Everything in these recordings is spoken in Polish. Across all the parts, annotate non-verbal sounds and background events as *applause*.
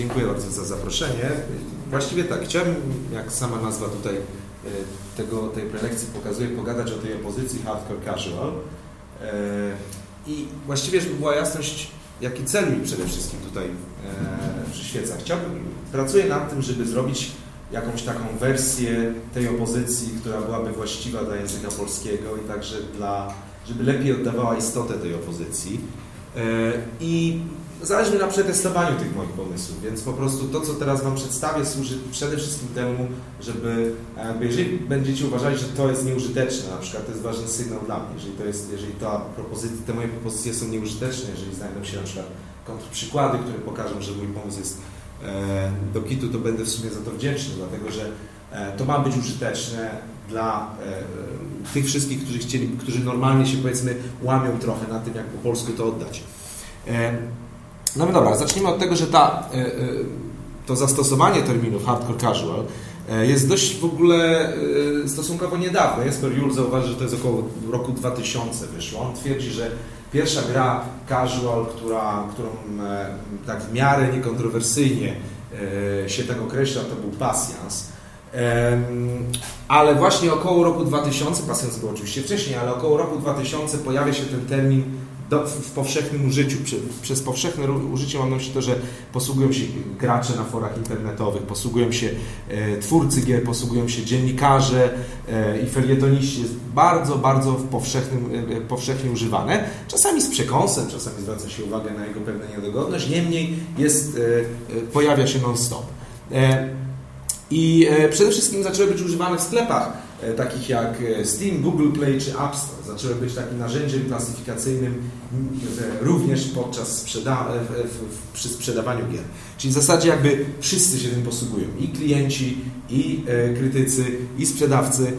Dziękuję bardzo za zaproszenie. Właściwie tak, chciałem, jak sama nazwa tutaj e, tego, tej prelekcji pokazuje, pogadać o tej opozycji hardcore casual. E, I właściwie, żeby była jasność, jaki cel mi przede wszystkim tutaj e, przyświeca. Chciałbym, pracuję nad tym, żeby zrobić jakąś taką wersję tej opozycji, która byłaby właściwa dla języka polskiego i także dla, żeby lepiej oddawała istotę tej opozycji. I zależy mi na przetestowaniu tych moich pomysłów, więc po prostu to, co teraz Wam przedstawię, służy przede wszystkim temu, żeby, jakby jeżeli będziecie uważali, że to jest nieużyteczne, na przykład to jest ważny sygnał dla mnie, jeżeli to jest, jeżeli ta propozycja, te moje propozycje są nieużyteczne, jeżeli znajdą się na przykład kontrprzykłady, które pokażą, że mój pomysł jest e, do kitu, to będę w sumie za to wdzięczny, dlatego że e, to ma być użyteczne dla e, tych wszystkich, którzy chcieli, którzy normalnie się powiedzmy łamią trochę na tym, jak po polsku to oddać. No dobra, zacznijmy od tego, że ta, e, e, to zastosowanie terminów hardcore casual e, jest dość w ogóle stosunkowo niedawne. Jesper Juhl zauważy, że to jest około roku 2000 wyszło. On twierdzi, że pierwsza gra casual, która, którą tak w miarę niekontrowersyjnie się tak określa, to był Pasjans. Ale właśnie około roku 2000, Pasjans był oczywiście wcześniej, ale około roku 2000 pojawia się ten termin do, w powszechnym użyciu. Przez powszechne użycie mam na myśli to, że posługują się gracze na forach internetowych, posługują się e, twórcy gier, posługują się dziennikarze e, i felietoniści. Jest bardzo, bardzo powszechnym, e, powszechnie używane. Czasami z przekąsem, czasami zwraca się uwagę na jego pewną niedogodność, niemniej jest, e, e, pojawia się non-stop. E, I przede wszystkim zaczęły być używane w sklepach E, takich jak e, Steam, Google Play czy App Store zaczęły być takim narzędziem klasyfikacyjnym również podczas sprzeda przy sprzedawaniu gier. Czyli w zasadzie jakby wszyscy się tym posługują. I klienci, i e, krytycy, i sprzedawcy.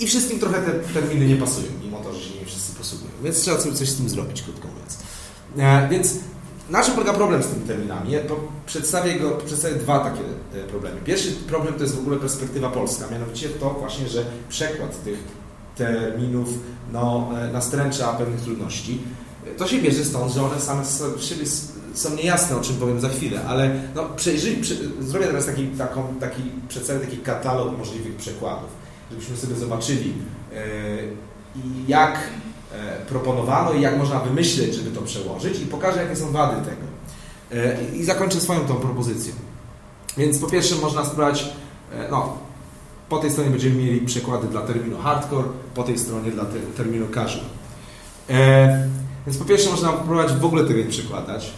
I wszystkim trochę te terminy nie pasują, mimo to, że się nie wszyscy posługują. Więc trzeba sobie coś z tym zrobić, krótko mówiąc. Więc na czym polega problem z tymi terminami? Ja przedstawię, go, przedstawię dwa takie e, problemy. Pierwszy problem to jest w ogóle perspektywa polska, mianowicie to właśnie, że przekład tych terminów no, e, nastręcza pewnych trudności. To się bierze stąd, że one same z siebie są niejasne, o czym powiem za chwilę, ale no, przejrzyj, zrobię teraz taki, taką, taki, przedstawię taki katalog możliwych przekładów, żebyśmy sobie zobaczyli, jak E, proponowano i jak można wymyśleć, żeby to przełożyć i pokażę, jakie są wady tego. E, I zakończę swoją tą propozycją. Więc po pierwsze można spróbować, e, no, po tej stronie będziemy mieli przykłady dla terminu hardcore, po tej stronie dla te, terminu casual. Więc po pierwsze można próbować w ogóle tego nie przekładać,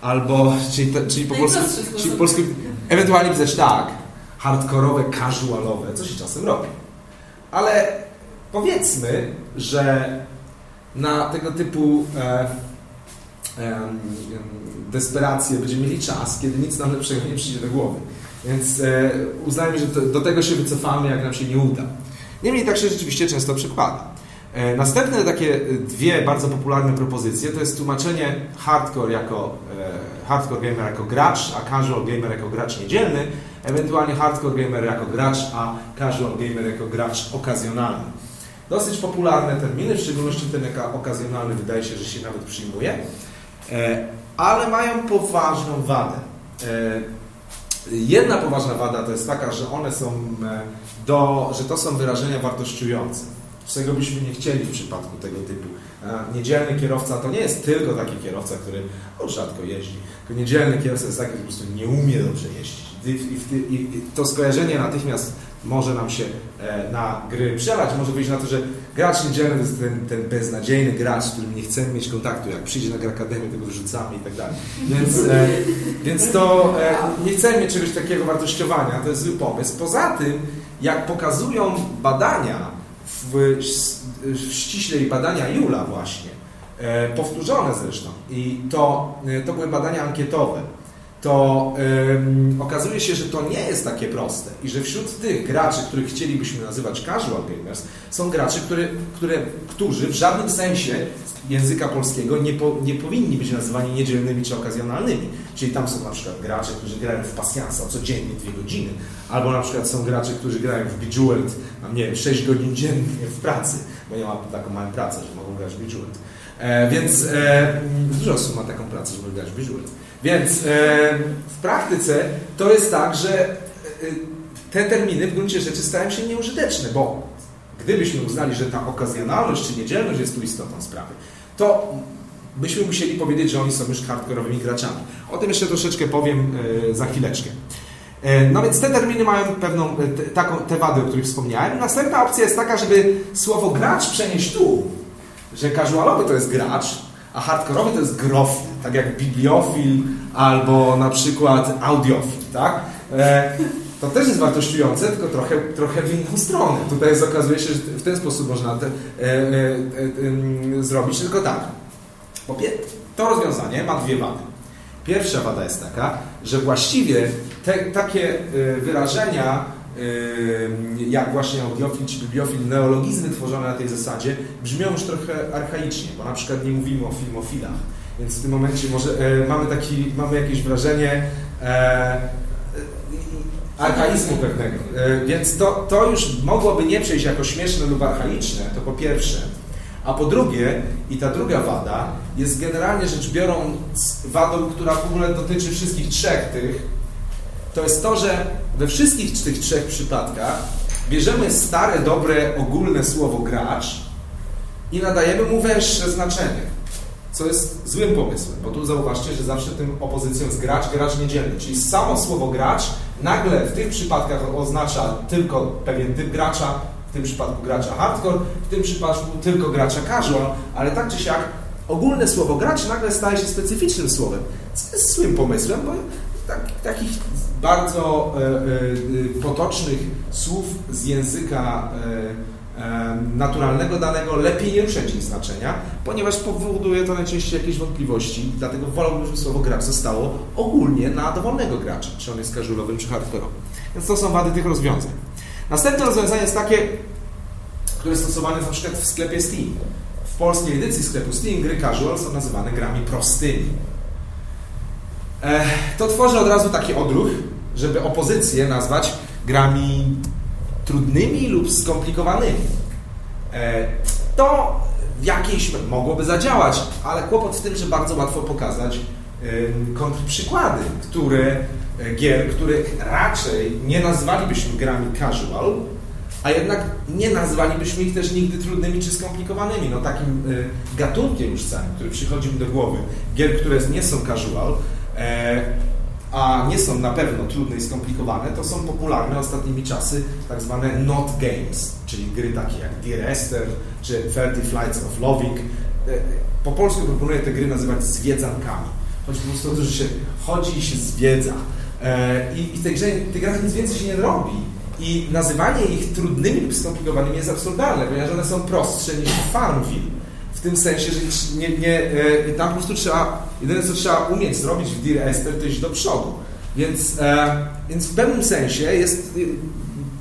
albo, czyli, te, czyli po polsku, czyli po polsku ewentualnie pisać tak, hardkorowe, casualowe, co się czasem robi. Ale powiedzmy, że na tego typu e, e, desperację będziemy mieli czas, kiedy nic nam lepszego nie przyjdzie do głowy. Więc e, uznajmy, że to, do tego się wycofamy, jak nam się nie uda. Niemniej tak się rzeczywiście często przekłada. E, następne takie dwie bardzo popularne propozycje to jest tłumaczenie hardcore jako e, hardcore gamer jako gracz, a casual gamer jako gracz niedzielny, ewentualnie hardcore gamer jako gracz, a casual gamer jako gracz okazjonalny. Dosyć popularne terminy, w szczególności ten okazjonalny wydaje się, że się nawet przyjmuje, e, ale mają poważną wadę. E, jedna poważna wada to jest taka, że one są e, do, że to są wyrażenia wartościujące. Czego byśmy nie chcieli w przypadku tego typu. Niedzielny kierowca to nie jest tylko taki kierowca, który rzadko jeździ. Tylko niedzielny kierowca jest taki, który po prostu nie umie dobrze jeździć. I to skojarzenie natychmiast może nam się e, na gry przelać. Może wyjść na to, że gracz niedzielny to jest ten, ten beznadziejny gracz, z którym nie chcemy mieć kontaktu. Jak przyjdzie na Akademię, tego wyrzucamy i tak dalej. Więc, e, więc to e, nie chcemy mieć czegoś takiego wartościowania. To jest zły pomysł. Poza tym, jak pokazują badania, w, w ściślej badania Jula właśnie, powtórzone zresztą, i to, to były badania ankietowe, to ym, okazuje się, że to nie jest takie proste i że wśród tych graczy, których chcielibyśmy nazywać casual gamers, są gracze, które, którzy w żadnym sensie języka polskiego nie, po, nie powinni być nazywani niedzielnymi czy okazjonalnymi. Czyli tam są na przykład gracze, którzy grają w pasjansa codziennie dwie godziny, albo na przykład są gracze, którzy grają w Bejeweled, nie wiem, 6 godzin dziennie w pracy, bo ja mam taką małą pracę, że mogą grać w Bejeweled. E, więc e, dużo osób ma taką pracę, żeby grać w Bejeweled. Więc e, w praktyce to jest tak, że e, te terminy w gruncie rzeczy stają się nieużyteczne, bo gdybyśmy uznali, że ta okazjonalność czy niedzielność jest tu istotą sprawy, to byśmy musieli powiedzieć, że oni są już hardkorowymi graczami. O tym jeszcze troszeczkę powiem e, za chwileczkę. No więc te terminy mają pewną, te, taką, te wady, o których wspomniałem. Następna opcja jest taka, żeby słowo gracz przenieść tu, że casualowy to jest gracz, a hardkorowy to jest grofil, tak jak bibliofil albo na przykład audiofil, tak? To też jest wartościujące, tylko trochę, trochę w inną stronę. Tutaj jest, okazuje się, że w ten sposób można te, e, e, e, zrobić, tylko tak. To rozwiązanie ma dwie wady. Pierwsza wada jest taka, że właściwie te, takie e, wyrażenia e, jak właśnie audiofil czy bibliofil, neologizmy tworzone na tej zasadzie brzmią już trochę archaicznie, bo na przykład nie mówimy o filmofilach. Więc w tym momencie może e, mamy, taki, mamy jakieś wrażenie e, archaizmu pewnego. E, więc to, to już mogłoby nie przejść jako śmieszne lub archaiczne, to po pierwsze. A po drugie, i ta druga wada, jest generalnie rzecz biorąc wadą, która w ogóle dotyczy wszystkich trzech tych, to jest to, że we wszystkich tych trzech przypadkach bierzemy stare, dobre, ogólne słowo gracz i nadajemy mu węższe znaczenie, co jest złym pomysłem, bo tu zauważcie, że zawsze tym opozycją jest gracz, gracz niedzielny, czyli samo słowo gracz nagle w tych przypadkach oznacza tylko pewien typ gracza, w tym przypadku gracza hardcore, w tym przypadku tylko gracza casual, ale tak czy siak ogólne słowo gracz nagle staje się specyficznym słowem, co jest złym pomysłem, bo tak, takich bardzo e, e, potocznych słów z języka e, naturalnego danego lepiej nie ruszać ich znaczenia, ponieważ powoduje to najczęściej jakieś wątpliwości, dlatego wolałbym, żeby słowo gracz zostało ogólnie na dowolnego gracza, czy on jest casualowym, czy hardkorowym. Więc to są wady tych rozwiązań. Następne rozwiązanie jest takie, które jest stosowane na przykład w sklepie Steam. W polskiej edycji sklepu Steam gry casual są nazywane grami prostymi. To tworzy od razu taki odruch, żeby opozycję nazwać grami trudnymi lub skomplikowanymi. E, to w jakiejś mogłoby zadziałać, ale kłopot w tym, że bardzo łatwo pokazać kontrprzykłady, które, e, gier, których raczej nie nazwalibyśmy grami casual, a jednak nie nazwalibyśmy ich też nigdy trudnymi czy skomplikowanymi. No takim e, gatunkiem już całym, który przychodzi mi do głowy, gier, które nie są casual, a nie są na pewno trudne i skomplikowane, to są popularne ostatnimi czasy tak zwane not games, czyli gry takie jak Dear Esther czy 30 Flights of Loving. E, po polsku proponuję te gry nazywać zwiedzankami. Chodzi po prostu o to, że się chodzi i się zwiedza. E, I, i tej grze, tej grach nic więcej się nie robi. I nazywanie ich trudnymi lub skomplikowanymi jest absurdalne, ponieważ one są prostsze niż Farmville tym sensie, że nie, nie, e, tam po prostu trzeba, jedyne co trzeba umieć zrobić w Dear Esther, to iść do przodu. Więc, e, więc w pewnym sensie jest,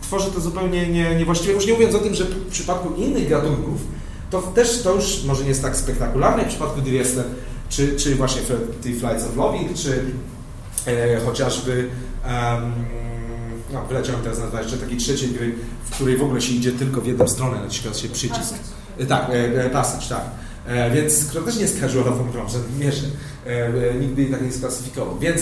tworzy to zupełnie nie, niewłaściwie, już nie mówiąc o tym, że w przypadku innych gatunków, to też to już może nie jest tak spektakularne w przypadku Dear Esther, czy, czy właśnie The Flights of Loving, czy e, chociażby um, no, wyleciał mi teraz nazwa jeszcze takiej trzeciej gry, w której w ogóle się idzie tylko w jedną stronę, naciska się przycisk. E, tak, e, e, Passage, tak. Więc, która też nie jest casualową grą, że mierzę. Nigdy jej tak nie sklasyfikował. Więc,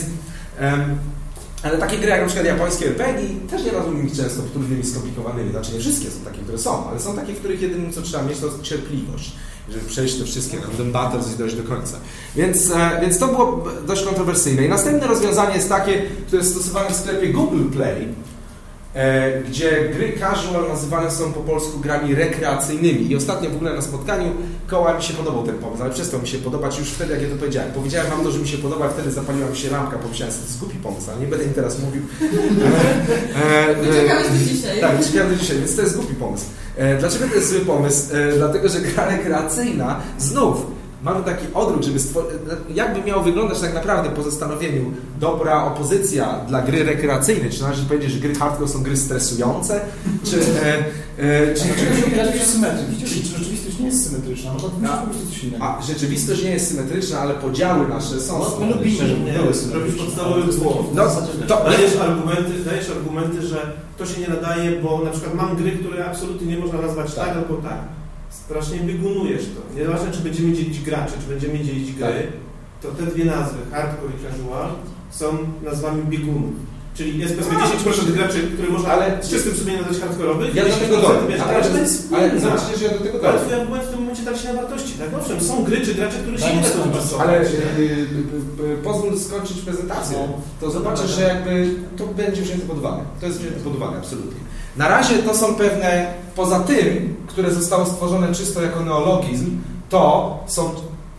ale takie gry jak na przykład japońskie RPG też nie rozumiem ich często trudnymi, skomplikowanymi. Znaczy nie wszystkie są takie, które są, ale są takie, w których jedynym co trzeba mieć to cierpliwość, żeby przejść te wszystkie random battles i dojść do końca. Więc, więc to było dość kontrowersyjne. I następne rozwiązanie jest takie, które jest stosowane w sklepie Google Play, E, gdzie gry casual nazywane są po polsku grami rekreacyjnymi. I ostatnio w ogóle na spotkaniu koła mi się podobał ten pomysł, ale przestał mi się podobać już wtedy, jak ja to powiedziałem. Powiedziałem wam to, że mi się podoba, wtedy zapaliła mi się lampka, pomyślałem, jest głupi pomysł, ale nie będę im teraz mówił. *laughs* Wyczekałeś do dzisiaj. Tak, wyczekałem do dzisiaj, więc to jest głupi pomysł. E, dlaczego to jest zły pomysł? E, dlatego, że gra rekreacyjna znów mamy taki odruch, żeby stworzyć, jakby miało wyglądać tak naprawdę po zastanowieniu dobra opozycja dla gry rekreacyjnej, czy należy powiedzieć, że gry hardcore są gry stresujące, czy... E, e, czy rzeczywistość nie jest symetryczna, no to a, rzeczywistość nie jest symetryczna, ale podziały nasze są no, My lubimy, żeby robić podstawowy błąd. No, to, dajesz, argumenty, dajesz argumenty, że to się nie nadaje, bo na przykład mam gry, które absolutnie nie można nazwać tak, tak. albo tak strasznie biegunujesz to. Nieważne, czy będziemy dzielić graczy, czy będziemy dzielić gry, to te dwie nazwy, hardcore i casual, są nazwami biegunów. Czyli jest powiedzmy 10% graczy, które można ale, z czystym sumieniem nazwać hardkorowych. Ja do tego dojdę. Ale, to jest ale zobaczcie, że ja do tego dojdę. Ale twój argument w tym momencie da się na wartości, tak? Owszem, są gry czy gracze, które się nie da pasować. Ale y, y, y, pozwól skończyć prezentację, no. to zobaczysz, że jakby to będzie wzięte pod uwagę. To jest wzięte pod uwagę, absolutnie. Na razie to są pewne, poza tym, które zostało stworzone czysto jako neologizm, to są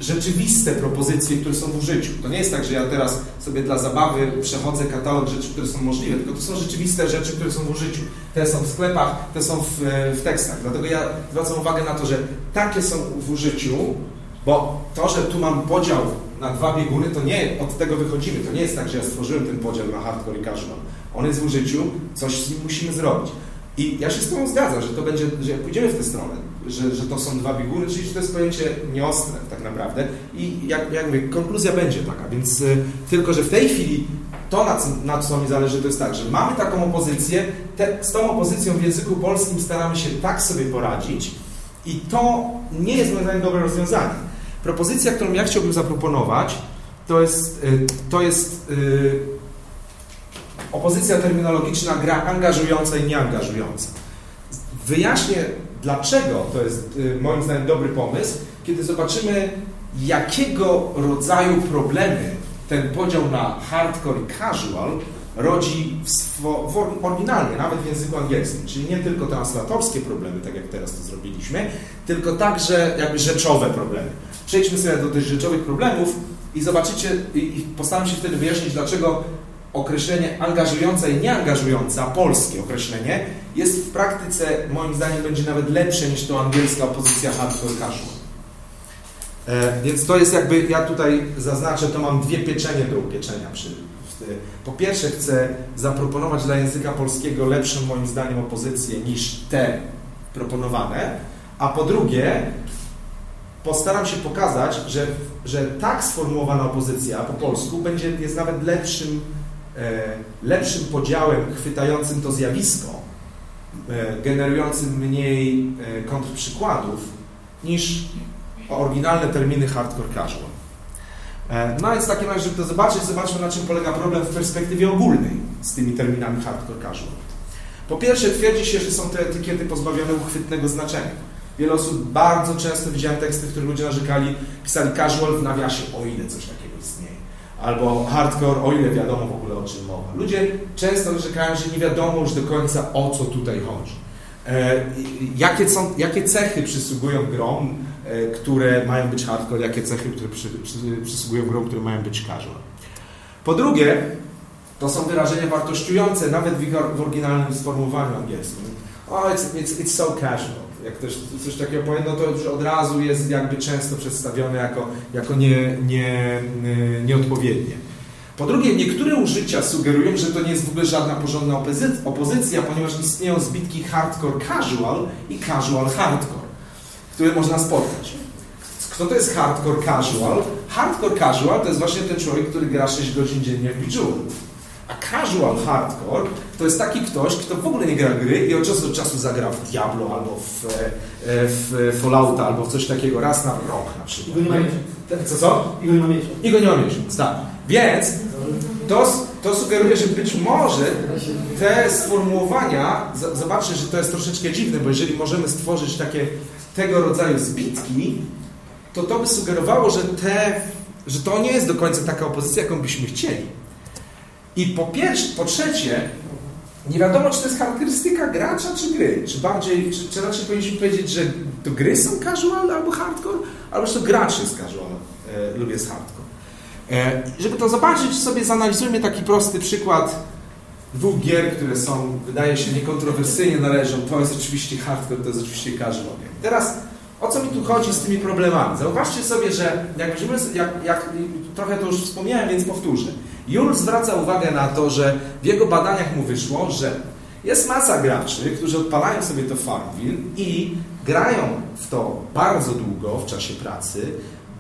rzeczywiste propozycje, które są w użyciu. To nie jest tak, że ja teraz sobie dla zabawy przechodzę katalog rzeczy, które są możliwe, tylko to są rzeczywiste rzeczy, które są w użyciu. Te są w sklepach, te są w, w tekstach. Dlatego ja zwracam uwagę na to, że takie są w użyciu, bo to, że tu mam podział na dwa bieguny, to nie od tego wychodzimy. To nie jest tak, że ja stworzyłem ten podział na hardcore i casual. On jest w użyciu, coś z nim musimy zrobić. I ja się z Tobą zgadzam, że to będzie, że pójdziemy w tę stronę, że, że to są dwa bieguny, czyli że to jest pojęcie nieostre tak naprawdę. I jak, jak mówię, konkluzja będzie taka, więc y, tylko, że w tej chwili to, na co, na co mi zależy, to jest tak, że mamy taką opozycję, te, z tą opozycją w języku polskim staramy się tak sobie poradzić i to nie jest moim zdaniem dobre rozwiązanie. Propozycja, którą ja chciałbym zaproponować, to jest, y, to jest y, opozycja terminologiczna gra angażująca i nieangażująca. Wyjaśnię, dlaczego to jest y, moim zdaniem dobry pomysł, kiedy zobaczymy, jakiego rodzaju problemy ten podział na hardcore i casual rodzi w, w, oryginalnie, nawet w języku angielskim. Czyli nie tylko translatorskie problemy, tak jak teraz to zrobiliśmy, tylko także jakby rzeczowe problemy. Przejdźmy sobie do tych rzeczowych problemów i zobaczycie, i, i postaram się wtedy wyjaśnić, dlaczego określenie angażująca i nieangażująca, polskie określenie, jest w praktyce, moim zdaniem, będzie nawet lepsze niż to angielska opozycja hardcore casual. E, więc to jest jakby, ja tutaj zaznaczę, to mam dwie pieczenie do upieczenia. Przy, po pierwsze chcę zaproponować dla języka polskiego lepszą moim zdaniem opozycję niż te proponowane, a po drugie postaram się pokazać, że, że tak sformułowana opozycja po polsku będzie, jest nawet lepszym lepszym podziałem chwytającym to zjawisko, e, generującym mniej e, kontrprzykładów niż oryginalne terminy hardcore casual. No więc w takim razie, żeby to zobaczyć, zobaczmy na czym polega problem w perspektywie ogólnej z tymi terminami hardcore casual. Po pierwsze twierdzi się, że są te etykiety pozbawione uchwytnego znaczenia. Wiele osób bardzo często widziałem teksty, w których ludzie narzekali, pisali casual w nawiasie, o ile coś takiego albo hardcore, o ile wiadomo w ogóle o czym mowa. Ludzie często narzekają, że nie wiadomo już do końca o co tutaj chodzi. E, jakie, są, jakie cechy przysługują grom, e, które mają być hardcore, jakie cechy, które przy, przy, przysługują grom, które mają być casual. Po drugie, to są wyrażenia wartościujące, nawet w, w oryginalnym sformułowaniu angielskim. Oh, it's, it's, it's so casual jak ktoś coś takiego powie, no to już od razu jest jakby często przedstawione jako, jako nie, nie, nieodpowiednie. Po drugie, niektóre użycia sugerują, że to nie jest w ogóle żadna porządna opozycja, ponieważ istnieją zbitki hardcore casual i casual hardcore, które można spotkać. Kto to jest hardcore casual? Hardcore casual to jest właśnie ten człowiek, który gra 6 godzin dziennie w Bejeweled. A casual hardcore to jest taki ktoś, kto w ogóle nie gra gry i od czasu do czasu zagra w Diablo albo w, e, w Fallouta albo w coś takiego raz na rok na przykład. I go nie ma Co, co? I go nie ma miesiąc. I go nie ma miesiąc, tak. Więc to, to sugeruje, że być może te sformułowania, zobaczcie, że to jest troszeczkę dziwne, bo jeżeli możemy stworzyć takie tego rodzaju zbitki, to to by sugerowało, że, te, że to nie jest do końca taka opozycja, jaką byśmy chcieli. I po, pierwsze, po trzecie, nie wiadomo, czy to jest charakterystyka gracza, czy gry. Czy bardziej, czy, czy raczej powinniśmy powiedzieć, że to gry są casual albo hardcore, albo że to gracz jest casual e, lub jest hardcore. E, żeby to zobaczyć, sobie zanalizujmy taki prosty przykład dwóch gier, które są, wydaje się, niekontrowersyjnie należą. To jest oczywiście hardcore, to jest oczywiście casual. Teraz o co mi tu chodzi z tymi problemami? Zauważcie sobie, że jak, jak, jak trochę to już wspomniałem, więc powtórzę. Jul zwraca uwagę na to, że w jego badaniach mu wyszło, że jest masa graczy, którzy odpalają sobie to Farmville i grają w to bardzo długo w czasie pracy,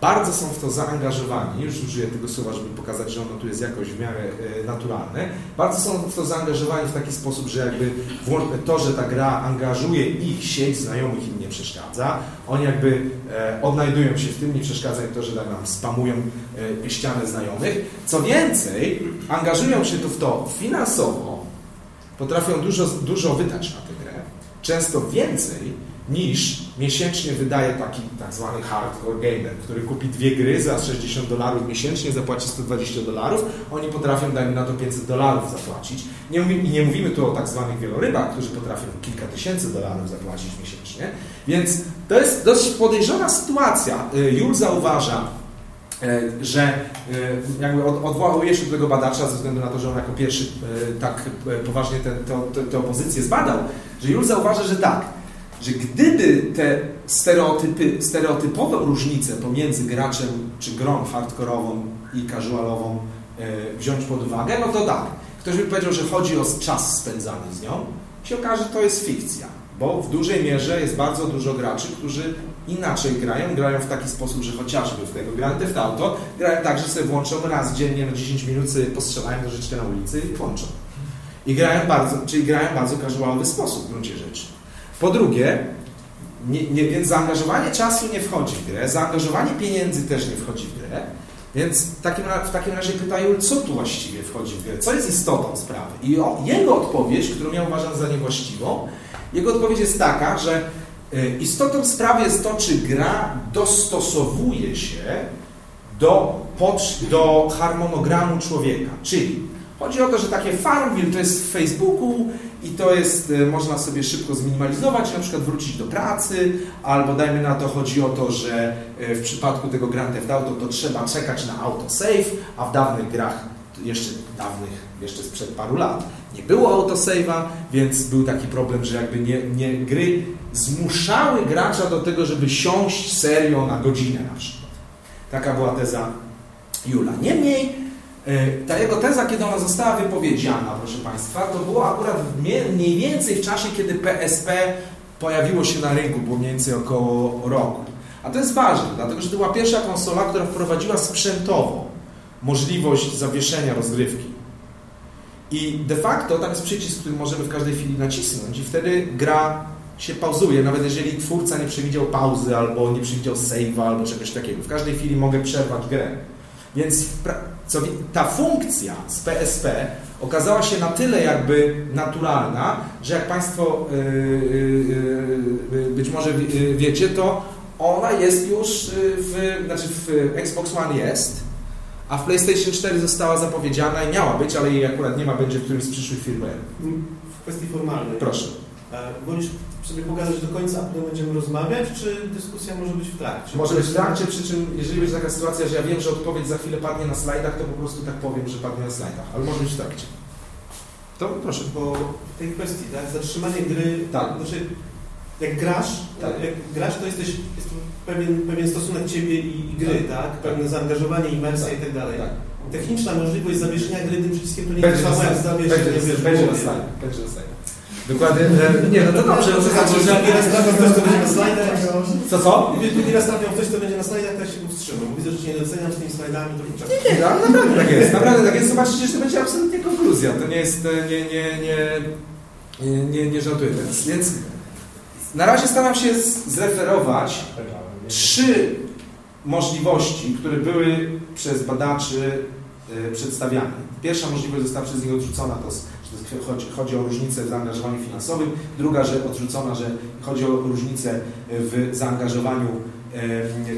bardzo są w to zaangażowani, już użyję tego słowa, żeby pokazać, że ono tu jest jakoś w miarę e, naturalne, bardzo są w to zaangażowani w taki sposób, że jakby to, że ta gra angażuje ich sieć znajomych im nie przeszkadza, oni jakby e, odnajdują się w tym, nie przeszkadza im to, że tak nam spamują e, ścianę znajomych. Co więcej, angażują się tu w to finansowo, potrafią dużo, dużo wydać na tę grę, często więcej niż miesięcznie wydaje taki tak zwany hardcore gamer, który kupi dwie gry za 60 dolarów miesięcznie, zapłaci 120 dolarów, oni potrafią, dajmy na to 500 dolarów zapłacić. Nie I nie mówimy tu o tak zwanych wielorybach, którzy potrafią kilka tysięcy dolarów zapłacić miesięcznie, więc to jest dość podejrzana sytuacja. Y, Jul zauważa, y, że y, jakby odwołuje się do tego badacza ze względu na to, że on jako pierwszy tak poważnie tę opozycję zbadał, że Jul zauważa, że tak, że gdyby te stereotypy, stereotypowe różnice pomiędzy graczem czy grą hardkorową i casualową e, wziąć pod uwagę, no to tak. Ktoś by powiedział, że chodzi o czas spędzany z nią, się okaże, że to jest fikcja, bo w dużej mierze jest bardzo dużo graczy, którzy inaczej grają, grają w taki sposób, że chociażby w tego Grand Theft Auto grają tak, że sobie włączą raz dziennie na 10 minut, sobie postrzelają do rzeczy na ulicy i włączą. I grają bardzo, czyli grają bardzo casualowy sposób w gruncie rzeczy. Po drugie, nie, nie, więc zaangażowanie czasu nie wchodzi w grę, zaangażowanie pieniędzy też nie wchodzi w grę, więc w takim, w takim razie pytają, co tu właściwie wchodzi w grę, co jest istotą sprawy. I o, jego odpowiedź, którą ja uważam za niewłaściwą, jego odpowiedź jest taka, że y, istotą sprawy jest to, czy gra dostosowuje się do, do harmonogramu człowieka. Czyli chodzi o to, że takie Farmville to jest w Facebooku, i to jest, y, można sobie szybko zminimalizować, na przykład wrócić do pracy, albo dajmy na to, chodzi o to, że y, w przypadku tego Grand Theft Auto to trzeba czekać na autosave, a w dawnych grach, jeszcze dawnych, jeszcze sprzed paru lat, nie było autosave'a, więc był taki problem, że jakby nie, nie gry zmuszały gracza do tego, żeby siąść serio na godzinę na przykład. Taka była teza Jula. Niemniej ta jego teza, kiedy ona została wypowiedziana, proszę Państwa, to było akurat mniej więcej w czasie, kiedy PSP pojawiło się na rynku, było mniej więcej około roku. A to jest ważne, dlatego że to była pierwsza konsola, która wprowadziła sprzętowo możliwość zawieszenia rozgrywki. I de facto tam jest przycisk, który możemy w każdej chwili nacisnąć i wtedy gra się pauzuje, nawet jeżeli twórca nie przewidział pauzy, albo nie przewidział save'a, albo czegoś takiego. W każdej chwili mogę przerwać grę. Więc co, ta funkcja z PSP okazała się na tyle jakby naturalna, że jak Państwo yy, yy, yy, być może wiecie, to ona jest już w, znaczy w Xbox One jest, a w PlayStation 4 została zapowiedziana i miała być, ale jej akurat nie ma, będzie w którymś z przyszłych firmware. W kwestii formalnej. Proszę. Wolisz sobie pogadać do końca, a potem będziemy rozmawiać, czy dyskusja może być w trakcie? Może być w trakcie, przy czym jeżeli będzie taka sytuacja, że ja wiem, że odpowiedź za chwilę padnie na slajdach, to po prostu tak powiem, że padnie na slajdach, ale może być w trakcie. To proszę. Bo w tej kwestii, tak, zatrzymanie gry, tak. znaczy jak grasz, tak. jak grasz, to jesteś, jest pewien, pewien stosunek ciebie i, i gry, tak? tak? Pewne zaangażowanie, imersja tak. i tak dalej. Tak. Techniczna możliwość zawieszenia gry tym przyciskiem to nie jest samo jak zawieszenie. Będzie, będzie na slajd. Będzie na slajd. Dokładnie. E, nie, no to dobrze. To znaczy, że nieraz trafią ktoś, to będzie na slajdach. Co, co? Nieraz trafią ktoś, to będzie na slajdach, to się powstrzymam. Widzę, że cię nie doceniam z tymi slajdami, to poczekaj. Nie, nie, naprawdę tak jest. Naprawdę tak jest. Zobaczcie, że to będzie absolutnie konkluzja. To nie jest, e, nie, nie, nie, nie, nie, żartuję. Więc na razie staram się zreferować trzy możliwości, które były przez badaczy e, przedstawiane. Pierwsza możliwość została przez nich odrzucona, to chodzi, chodzi o różnicę w zaangażowaniu finansowym. Druga, że odrzucona, że chodzi o różnicę w zaangażowaniu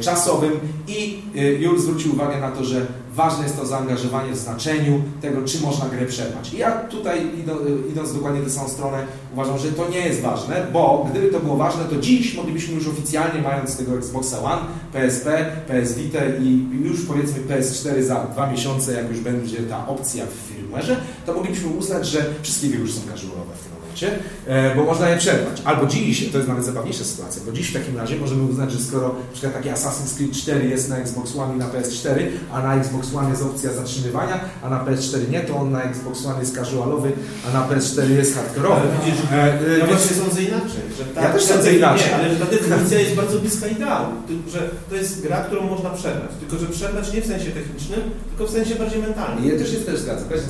czasowym i e, Jul zwrócił uwagę na to, że ważne jest to zaangażowanie w znaczeniu tego, czy można grę przerwać. I ja tutaj, e, idąc dokładnie w tę samą stronę, uważam, że to nie jest ważne, bo gdyby to było ważne, to dziś moglibyśmy już oficjalnie, mając tego Xboxa One, PSP, PS Vita i już powiedzmy PS4 za dwa miesiące, jak już będzie ta opcja w firmware'ze, to moglibyśmy uznać, że wszystkie gry już są casualowe w tym momencie? E, bo można je przerwać. Albo dziś, to jest nawet zabawniejsza sytuacja, bo dziś w takim razie możemy uznać, że skoro na przykład taki Assassin's Creed 4 jest na Xbox One i na PS4, a na Xbox One jest opcja zatrzymywania, a na PS4 nie, to on na Xbox One jest casualowy, a na PS4 jest hardkorowy. Widzisz, e, e, ja właśnie sądzę inaczej. Że ta, ja też sądzę inaczej. Nie, ale że ta definicja jest bardzo bliska ideału. Że to jest gra, którą można przerwać. Tylko, że przerwać nie w sensie technicznym, tylko w sensie bardziej mentalnym. Ja też się też zgadzam. Weź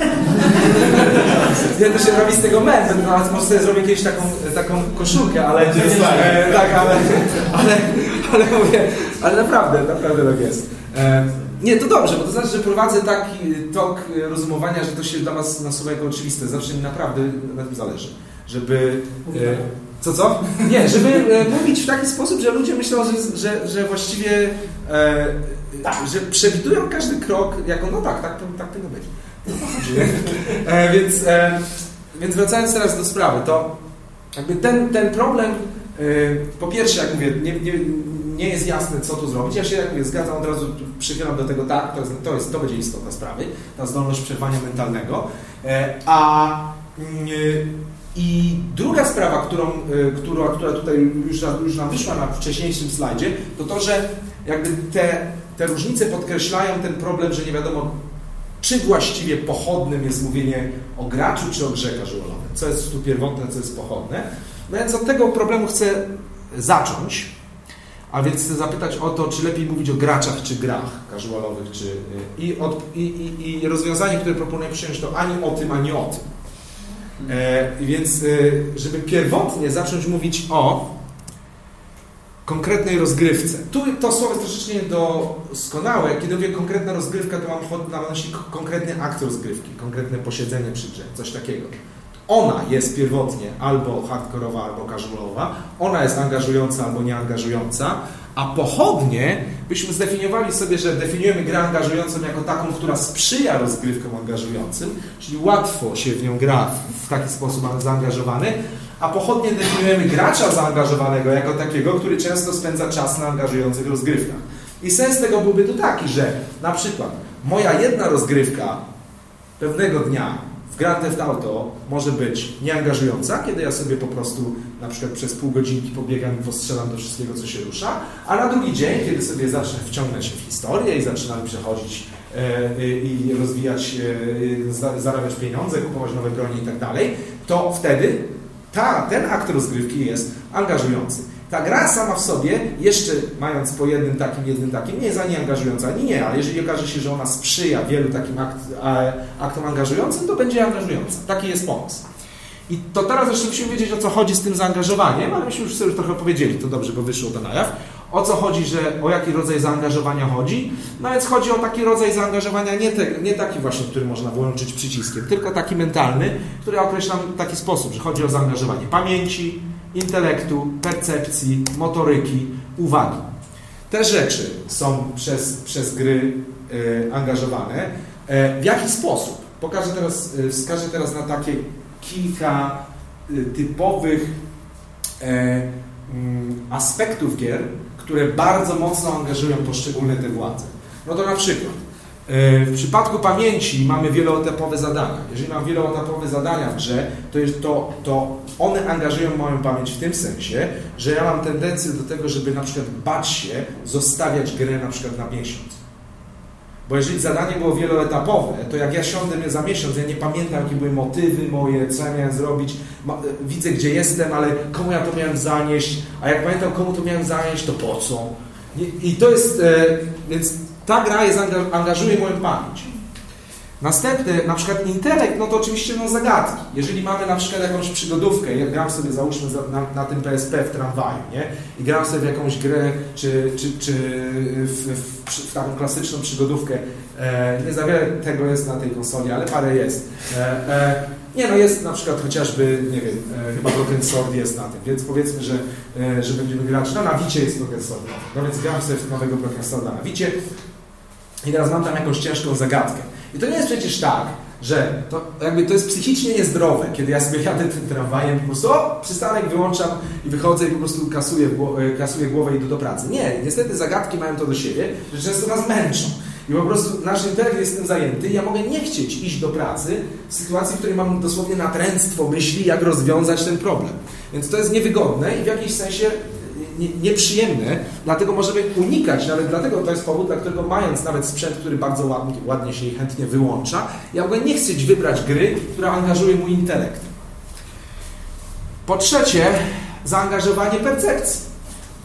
*laughs* ja też się robi z tego mem, nawet może sobie zrobię kiedyś taką, taką koszulkę, ale, e, tak, ale, ale, ale mówię, ale naprawdę, naprawdę tak jest. E, nie, to dobrze, bo to znaczy, że prowadzę taki tok rozumowania, że to się dla Was nasuwa jako oczywiste. Zawsze mi naprawdę na tym zależy. Żeby... E, co, co? Nie, żeby e, mówić w taki sposób, że ludzie myślą, że, że, że właściwie tak, że przewidują każdy krok jako, no tak, tak, tak powinno być. E, więc, e, więc wracając teraz do sprawy, to jakby ten, ten problem, e, po pierwsze, jak mówię, nie, nie, nie jest jasne, co tu zrobić. Ja się jak mówię, zgadzam od razu, przychylam do tego, tak, to, jest, to, jest, to będzie istota sprawy, ta zdolność przerwania mentalnego. E, a mm, i druga sprawa, którą, e, która, która tutaj już, już nam wyszła na wcześniejszym slajdzie, to to, że jakby te, te różnice podkreślają ten problem, że nie wiadomo, czy właściwie pochodnym jest mówienie o graczu, czy o grze casualowym. Co jest tu pierwotne, co jest pochodne. No więc od tego problemu chcę zacząć, a więc chcę zapytać o to, czy lepiej mówić o graczach, czy grach casualowych, czy... I, od, i, i, i rozwiązanie, które proponuję przyjąć, to ani o tym, ani o tym. E, więc, e, żeby pierwotnie zacząć mówić o konkretnej rozgrywce. Tu to słowo jest troszeczkę niedoskonałe. Kiedy mówię konkretna rozgrywka, to mam na myśli konkretny akt rozgrywki, konkretne posiedzenie przy grze, coś takiego. Ona jest pierwotnie albo hardkorowa, albo casualowa, ona jest angażująca albo nieangażująca, a pochodnie byśmy zdefiniowali sobie, że definiujemy grę angażującą jako taką, która sprzyja rozgrywkom angażującym, czyli łatwo się w nią gra w taki sposób zaangażowany, a pochodnie definiujemy gracza zaangażowanego jako takiego, który często spędza czas na angażujących rozgrywkach. I sens tego byłby tu taki, że na przykład moja jedna rozgrywka pewnego dnia w Grand Theft Auto może być nieangażująca, kiedy ja sobie po prostu na przykład przez pół godzinki pobiegam i postrzelam do wszystkiego, co się rusza, a na drugi dzień, kiedy sobie zacznę wciągnąć się w historię i zaczynam przechodzić e, i rozwijać, e, zarabiać pieniądze, kupować nowe bronie i tak dalej, to wtedy ta, ten akt rozgrywki jest angażujący. Ta gra sama w sobie, jeszcze mając po jednym takim, jednym takim, nie jest ani angażująca, ani nie, ale jeżeli okaże się, że ona sprzyja wielu takim akt, aktom angażującym, to będzie angażująca. Taki jest pomysł. I to teraz jeszcze musimy wiedzieć, o co chodzi z tym zaangażowaniem, ale myśmy już sobie trochę powiedzieli, to dobrze, bo wyszło to na jaw. O co chodzi, że o jaki rodzaj zaangażowania chodzi? No więc chodzi o taki rodzaj zaangażowania, nie, te, nie taki właśnie, który można włączyć przyciskiem, tylko taki mentalny, który określam w taki sposób, że chodzi o zaangażowanie pamięci, intelektu, percepcji, motoryki, uwagi. Te rzeczy są przez, przez gry e, angażowane. E, w jaki sposób? Pokażę teraz, e, wskażę teraz na takie kilka e, typowych e, mm, aspektów gier, które bardzo mocno angażują poszczególne te władze. No to na przykład e, w przypadku pamięci mamy wieloetapowe zadania. Jeżeli mam wieloetapowe zadania w grze, to, jest to, to one angażują moją pamięć w tym sensie, że ja mam tendencję do tego, żeby na przykład bać się zostawiać grę na przykład na miesiąc. Bo jeżeli zadanie było wieloetapowe, to jak ja siądę za miesiąc, ja nie pamiętam, jakie były motywy moje, co ja miałem zrobić, widzę, gdzie jestem, ale komu ja to miałem zanieść, a jak pamiętam, komu to miałem zanieść, to po co? I, to jest, e, więc ta gra jest, angażuje moją pamięć. Następny, na przykład intelekt, no to oczywiście no zagadki. Jeżeli mamy na przykład jakąś przygodówkę, ja gram sobie załóżmy na, na tym PSP w tramwaju, nie? I gram sobie w jakąś grę, czy, czy, czy w, w, w taką klasyczną przygodówkę. E, nie za wiele tego jest na tej konsoli, ale parę jest. E, e, nie no, jest na przykład chociażby, nie wiem, e, chyba Broken Sword jest na tym, więc powiedzmy, że, e, że będziemy grać, no na Wicie jest Broken Sword, no więc gram sobie w nowego Broken na Wicie i teraz mam tam jakąś ciężką zagadkę. I to nie jest przecież tak, że to jakby to jest psychicznie niezdrowe, kiedy ja sobie jadę tym tramwajem, po prostu o, przystanek wyłączam i wychodzę i po prostu kasuję, kasuję głowę i idę do pracy. Nie, niestety zagadki mają to do siebie, że często nas męczą. I po prostu nasz intelekt jest tym zajęty i ja mogę nie chcieć iść do pracy w sytuacji, w której mam dosłownie natręctwo myśli, jak rozwiązać ten problem. Więc to jest niewygodne i w jakimś sensie nieprzyjemne, dlatego możemy unikać, nawet dlatego to jest powód, dla którego mając nawet sprzęt, który bardzo ładnie, ładnie się chętnie wyłącza, ja mogę nie chcieć wybrać gry, która angażuje mój intelekt. Po trzecie, zaangażowanie percepcji.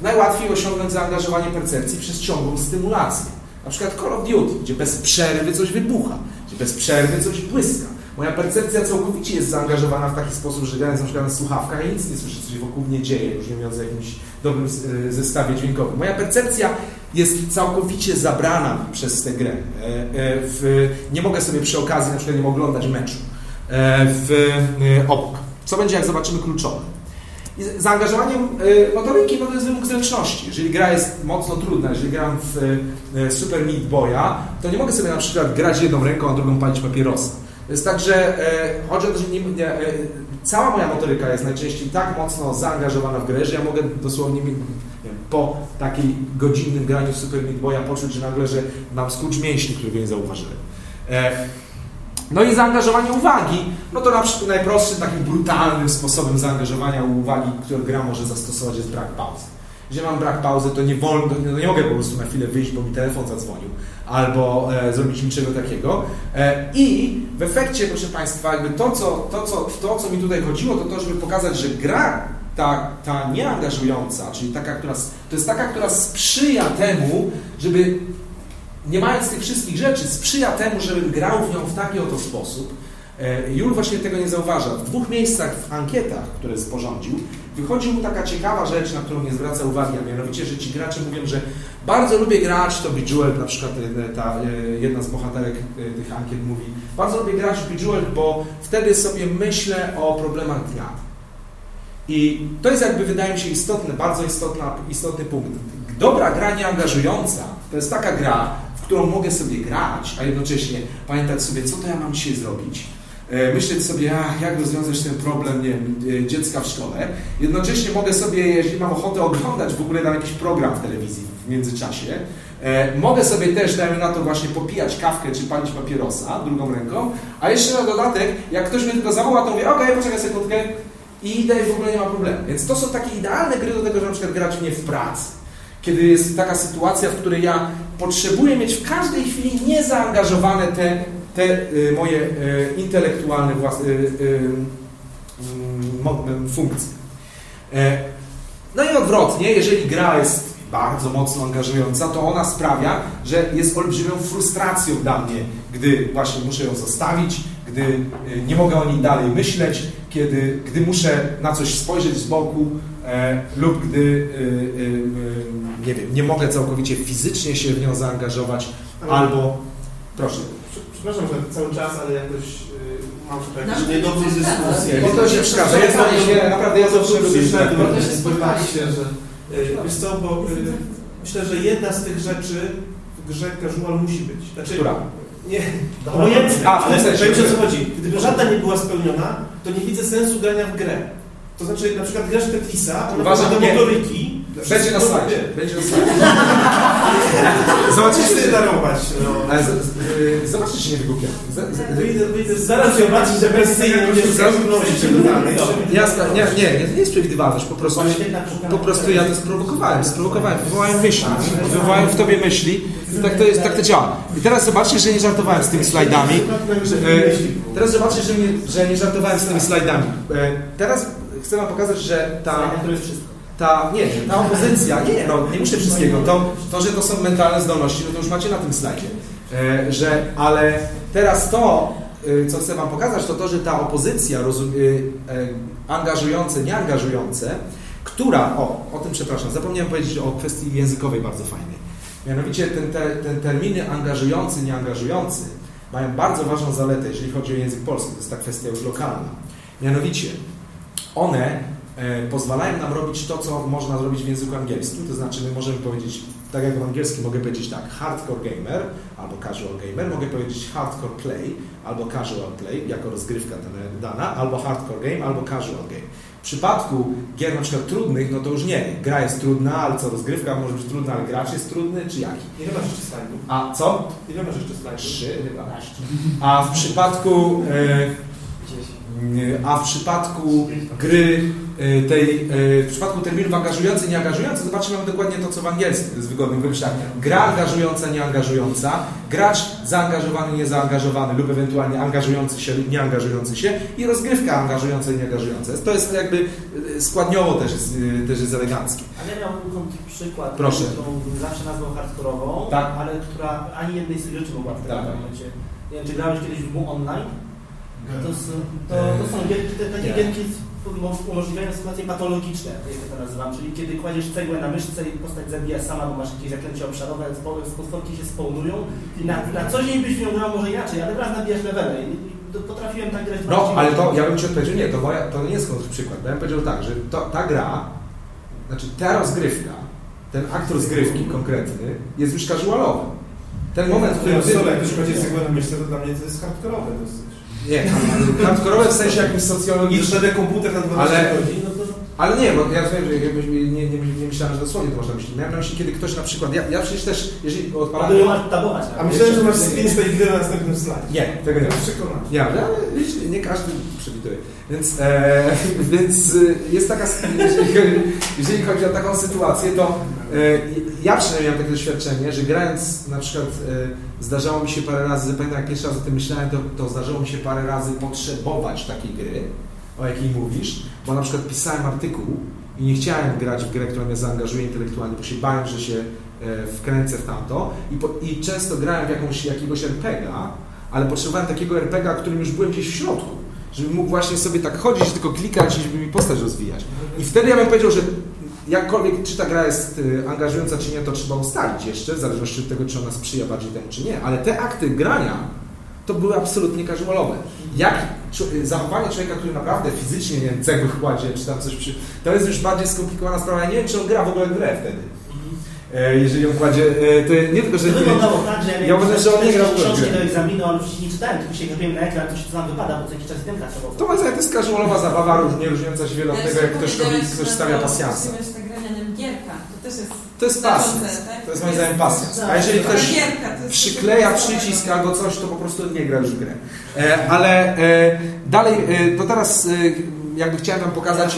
Najłatwiej osiągnąć zaangażowanie percepcji przez ciągłą stymulację. Na przykład Call of Duty, gdzie bez przerwy coś wybucha, gdzie bez przerwy coś błyska. Moja percepcja całkowicie jest zaangażowana w taki sposób, że grając na przykład na słuchawkach, ja nic nie słyszę, co się wokół mnie dzieje, już nie mówiąc o jakimś dobrym e, zestawie dźwiękowym. Moja percepcja jest całkowicie zabrana przez tę grę. E, e, nie mogę sobie przy okazji na przykład nie oglądać meczu w, obok. Co będzie, jak zobaczymy kluczowe? zaangażowaniem motoryki no to jest wymóg zręczności. Jeżeli gra jest mocno trudna, jeżeli gram w Super Meat Boya, to nie mogę sobie na przykład grać jedną ręką, a drugą palić papierosa. To jest tak, że e, chodzi o to, że nie, e, cała moja motoryka jest najczęściej tak mocno zaangażowana w grę, że ja mogę dosłownie po takiej godzinnym graniu w Super Meat Boya poczuć, że nagle, że mam skurcz mięśni, którego nie zauważyłem. E, no i zaangażowanie uwagi, no to na przykład najprostszym takim brutalnym sposobem zaangażowania uwagi, który gra może zastosować jest brak pauzy. Jeżeli mam brak pauzy, to nie wolno, no nie mogę po prostu na chwilę wyjść, bo mi telefon zadzwonił, albo e, zrobić niczego takiego. E, I w efekcie, proszę Państwa, jakby to co, to, co, to, co mi tutaj chodziło, to to, żeby pokazać, że gra ta, ta nieangażująca, czyli taka, która, to jest taka, która sprzyja temu, żeby nie mając tych wszystkich rzeczy, sprzyja temu, żebym grał w nią w taki oto sposób. E, Jul właśnie tego nie zauważa. W dwóch miejscach w ankietach, które sporządził, wychodzi mu taka ciekawa rzecz, na którą nie zwraca uwagi, a mianowicie, że ci gracze mówią, że bardzo lubię grać, to Bejeweled, na przykład e, ta, e, jedna z bohaterek tych ankiet mówi, bardzo lubię grać w Bejeweled, bo wtedy sobie myślę o problemach dnia. I to jest jakby, wydaje mi się, istotny, bardzo istotna, istotny punkt. Dobra gra nieangażująca to jest taka gra, którą mogę sobie grać, a jednocześnie pamiętać sobie, co to ja mam dzisiaj zrobić, e, myśleć sobie, ach, jak rozwiązać ten problem nie wiem, e, dziecka w szkole. Jednocześnie mogę sobie, jeśli mam ochotę, oglądać w ogóle na jakiś program w telewizji w międzyczasie. E, mogę sobie też, dajmy na to, właśnie popijać kawkę czy palić papierosa drugą ręką, a jeszcze na dodatek, jak ktoś mnie tylko zawoła, to mówię, okej, okay, poczekaj sekundkę i idę i w ogóle nie ma problemu. Więc to są takie idealne gry do tego, żeby na przykład grać mnie w pracy kiedy jest taka sytuacja, w której ja potrzebuję mieć w każdej chwili niezaangażowane te, te y, moje y, intelektualne własne, y, mm, funkcje. E, no i odwrotnie, jeżeli gra jest bardzo mocno angażująca, to ona sprawia, że jest olbrzymią frustracją dla mnie, gdy właśnie muszę ją zostawić, gdy nie mogę o niej dalej myśleć, kiedy, gdy muszę na coś spojrzeć z boku e, lub gdy nie wiem, nie mogę całkowicie fizycznie się w nią zaangażować, albo... Proszę. Przepraszam, że cały czas, ale jakoś yy, mam tutaj jakąś niedobrą dyskusję. Bo to się przeszkadza. Ja się, naprawdę ja zawsze lubię się, że... Yy, wiesz co, bo yy, myślę, że jedna z tych rzeczy w grze casual musi być. Znaczy, Która? Nie, obojętnie, ale powiem o co chodzi. Gdyby żadna nie była spełniona, to nie widzę sensu grania w grę. To znaczy, na przykład grasz Tetrisa, ona ma do motoryki, będzie na slajdzie. Będzie na slajdzie. *laughs* Zobaczycie. darować. No. Ale z, z, zobaczycie, czy nie wygłupiam. Zaraz zobaczyć, że precyzyjnie będzie dalej. Jasne, nie, nie, nie, to nie jest przewidywalność, po prostu, po prostu ja to sprowokowałem, sprowokowałem, wywołałem myśli, wywołałem w tobie myśli, tak to, jest, tak to działa. I teraz zobaczcie, że nie żartowałem z tymi slajdami. Że, e, teraz zobaczcie, że nie, że nie żartowałem z tymi slajdami. E, teraz chcę wam pokazać, że ta ta, nie, ta opozycja, nie, no nie muszę wszystkiego, to, to, że to są mentalne zdolności, no to już macie na tym slajdzie, e, że, ale teraz to, e, co chcę Wam pokazać, to to, że ta opozycja rozum, e, e, angażujące, nieangażujące, która, o, o tym przepraszam, zapomniałem powiedzieć o kwestii językowej bardzo fajnej. Mianowicie ten, te, ten terminy angażujący, nieangażujący mają bardzo ważną zaletę, jeżeli chodzi o język polski, to jest ta kwestia już lokalna. Mianowicie, one pozwalają nam robić to, co można zrobić w języku angielskim, to znaczy my możemy powiedzieć tak jak w angielskim mogę powiedzieć tak, hardcore gamer albo casual gamer, mogę powiedzieć hardcore play albo casual play, jako rozgrywka dana, albo hardcore game, albo casual game. W przypadku gier na przykład trudnych, no to już nie. Gra jest trudna, ale co, rozgrywka może być trudna, ale gracz jest trudny, czy jaki? Ile masz jeszcze slajdów? A co? Ile masz jeszcze slajdów? Trzy chyba. A w przypadku... E, a w przypadku gry e, tej, e, w przypadku terminów angażujący, nieangażujący, zobaczymy dokładnie to, co w angielskim jest wygodnym wymyślaniu. Gra angażująca, nieangażująca, gracz zaangażowany, niezaangażowany lub ewentualnie angażujący się lub nieangażujący się i rozgrywka angażująca i nieangażująca. To jest jakby e, składniowo też jest, też jest elegancki. Ale ja miałbym przykład, Proszę. którą zawsze nazwą hardkorową, tak. ale która ani jednej z rzeczy mogła w tym tak. momencie. Nie wiem, czy grałeś kiedyś w Mu Online? To, to, to są gierki, te, takie yeah. gierki umożliwiają sytuacje patologiczne, jak to nazywam, czyli kiedy kładziesz cegłę na myszce i postać zabija sama, bo masz jakieś zaklęcie obszarowe, potworki się spawnują i na, na co dzień byś ją grał może inaczej, ale wraz nabijasz levele potrafiłem tak grać No, ale to ja bym Ci odpowiedział, nie, to, moja, to nie jest przykład. Ja bym powiedział tak, że to, ta gra, znaczy ta rozgrywka, ten akt rozgrywki konkretny jest już casualowy. Ten moment, w którym... Ty... Jak ktoś kładzie cegłę na myszce, to dla mnie to jest hardkorowe dosyć. Nie, hardkorowe w sensie jakimś socjologicznym. I komputer na 12 ale, godzin, no. Ale nie, bo ja wiem, że nie, nie, nie, nie myślałem, że dosłownie to można myśleć. Miałem na myśli, kiedy ktoś na przykład, ja, ja przecież też, jeżeli odpalam... A myślałem, że masz screen tej gry na następnym slajdzie. Nie, tego nie. Przekonam. Nie, ale nie każdy przewiduje. Więc, e, *laughs* więc jest taka, jeżeli, jeżeli chodzi o taką sytuację, to e, ja przynajmniej mam takie doświadczenie, że grając na przykład e, zdarzało mi się parę razy, pamiętam jak pierwszy raz o tym myślałem, to, to zdarzało mi się parę razy potrzebować takiej gry, o jakiej mówisz, bo na przykład pisałem artykuł i nie chciałem grać w grę, która mnie zaangażuje intelektualnie, bo się bałem, że się e, wkręcę w tamto i, po, i często grałem w jakąś, jakiegoś RPGa, ale potrzebowałem takiego RPGa, którym już byłem gdzieś w środku, żebym mógł właśnie sobie tak chodzić, tylko klikać i żeby mi postać rozwijać. I wtedy ja bym powiedział, że jakkolwiek czy ta gra jest e, angażująca, czy nie, to trzeba ustalić jeszcze, w zależności od tego, czy ona sprzyja bardziej temu, czy nie, ale te akty grania to były absolutnie casualowe. Jak zachowanie człowieka, który naprawdę fizycznie, nie wiem, cegły kładzie, czy tam coś przy... To jest już bardziej skomplikowana sprawa. Ja nie wiem, czy on gra w ogóle grę wtedy. E, jeżeli on kładzie, e, to nie tylko, że... To wyglądało tak, że ja, ja uważam, że on nie grał w książki do egzaminu, ale już nie czytałem, tylko się gapiłem na ekran, coś tam wypada, bo co jakiś czas zdjęcia trzeba To moim to jest casualowa zabawa, nie różniąca się wiele od tego, jak ktoś robi, ktoś stawia pasjansa. To też jest to jest pasja. To jest moim zdaniem pasja. A jeżeli ktoś przykleja przycisk albo coś, to po prostu nie gra już w grę. E, ale e, dalej, e, to teraz jakby chciałem Wam pokazać,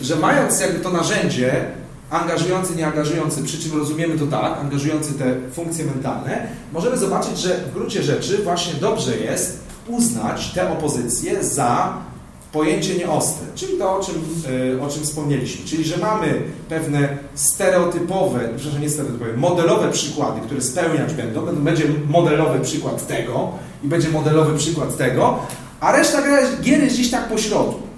że mając jakby to narzędzie angażujący, nieangażujący, przy czym rozumiemy to tak, angażujący te funkcje mentalne, możemy zobaczyć, że w gruncie rzeczy właśnie dobrze jest uznać te opozycje za pojęcie nieostre, czyli to, o czym, e, o czym wspomnieliśmy. Czyli, że mamy pewne stereotypowe, przepraszam, nie stereotypowe, modelowe przykłady, które spełniać będą. Będzie modelowy przykład tego i będzie modelowy przykład tego, a reszta gier jest gdzieś tak po środku.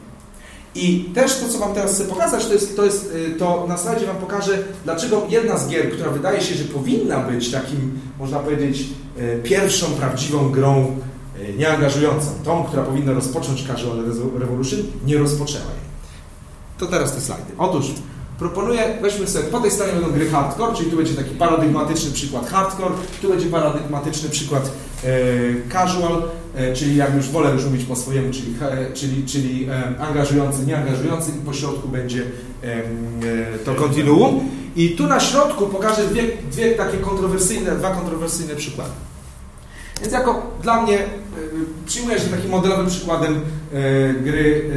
I też to, co Wam teraz chcę pokazać, to jest, to jest e, to na slajdzie Wam pokażę, dlaczego jedna z gier, która wydaje się, że powinna być takim, można powiedzieć, e, pierwszą prawdziwą grą nieangażującą, tą, która powinna rozpocząć Casual Revolution, nie rozpoczęła jej. To teraz te slajdy. Otóż proponuję, weźmy sobie, po tej stronie będą gry hardcore, czyli tu będzie taki paradygmatyczny przykład hardcore, tu będzie paradygmatyczny przykład e, casual, e, czyli jak już wolę już mówić po swojemu, czyli, e, czyli, czyli e, angażujący, nieangażujący i po środku będzie e, to kontinuum. I tu na środku pokażę dwie, dwie takie kontrowersyjne, dwa kontrowersyjne przykłady. Więc jako dla mnie e, przyjmuję, że takim modelowym przykładem e, gry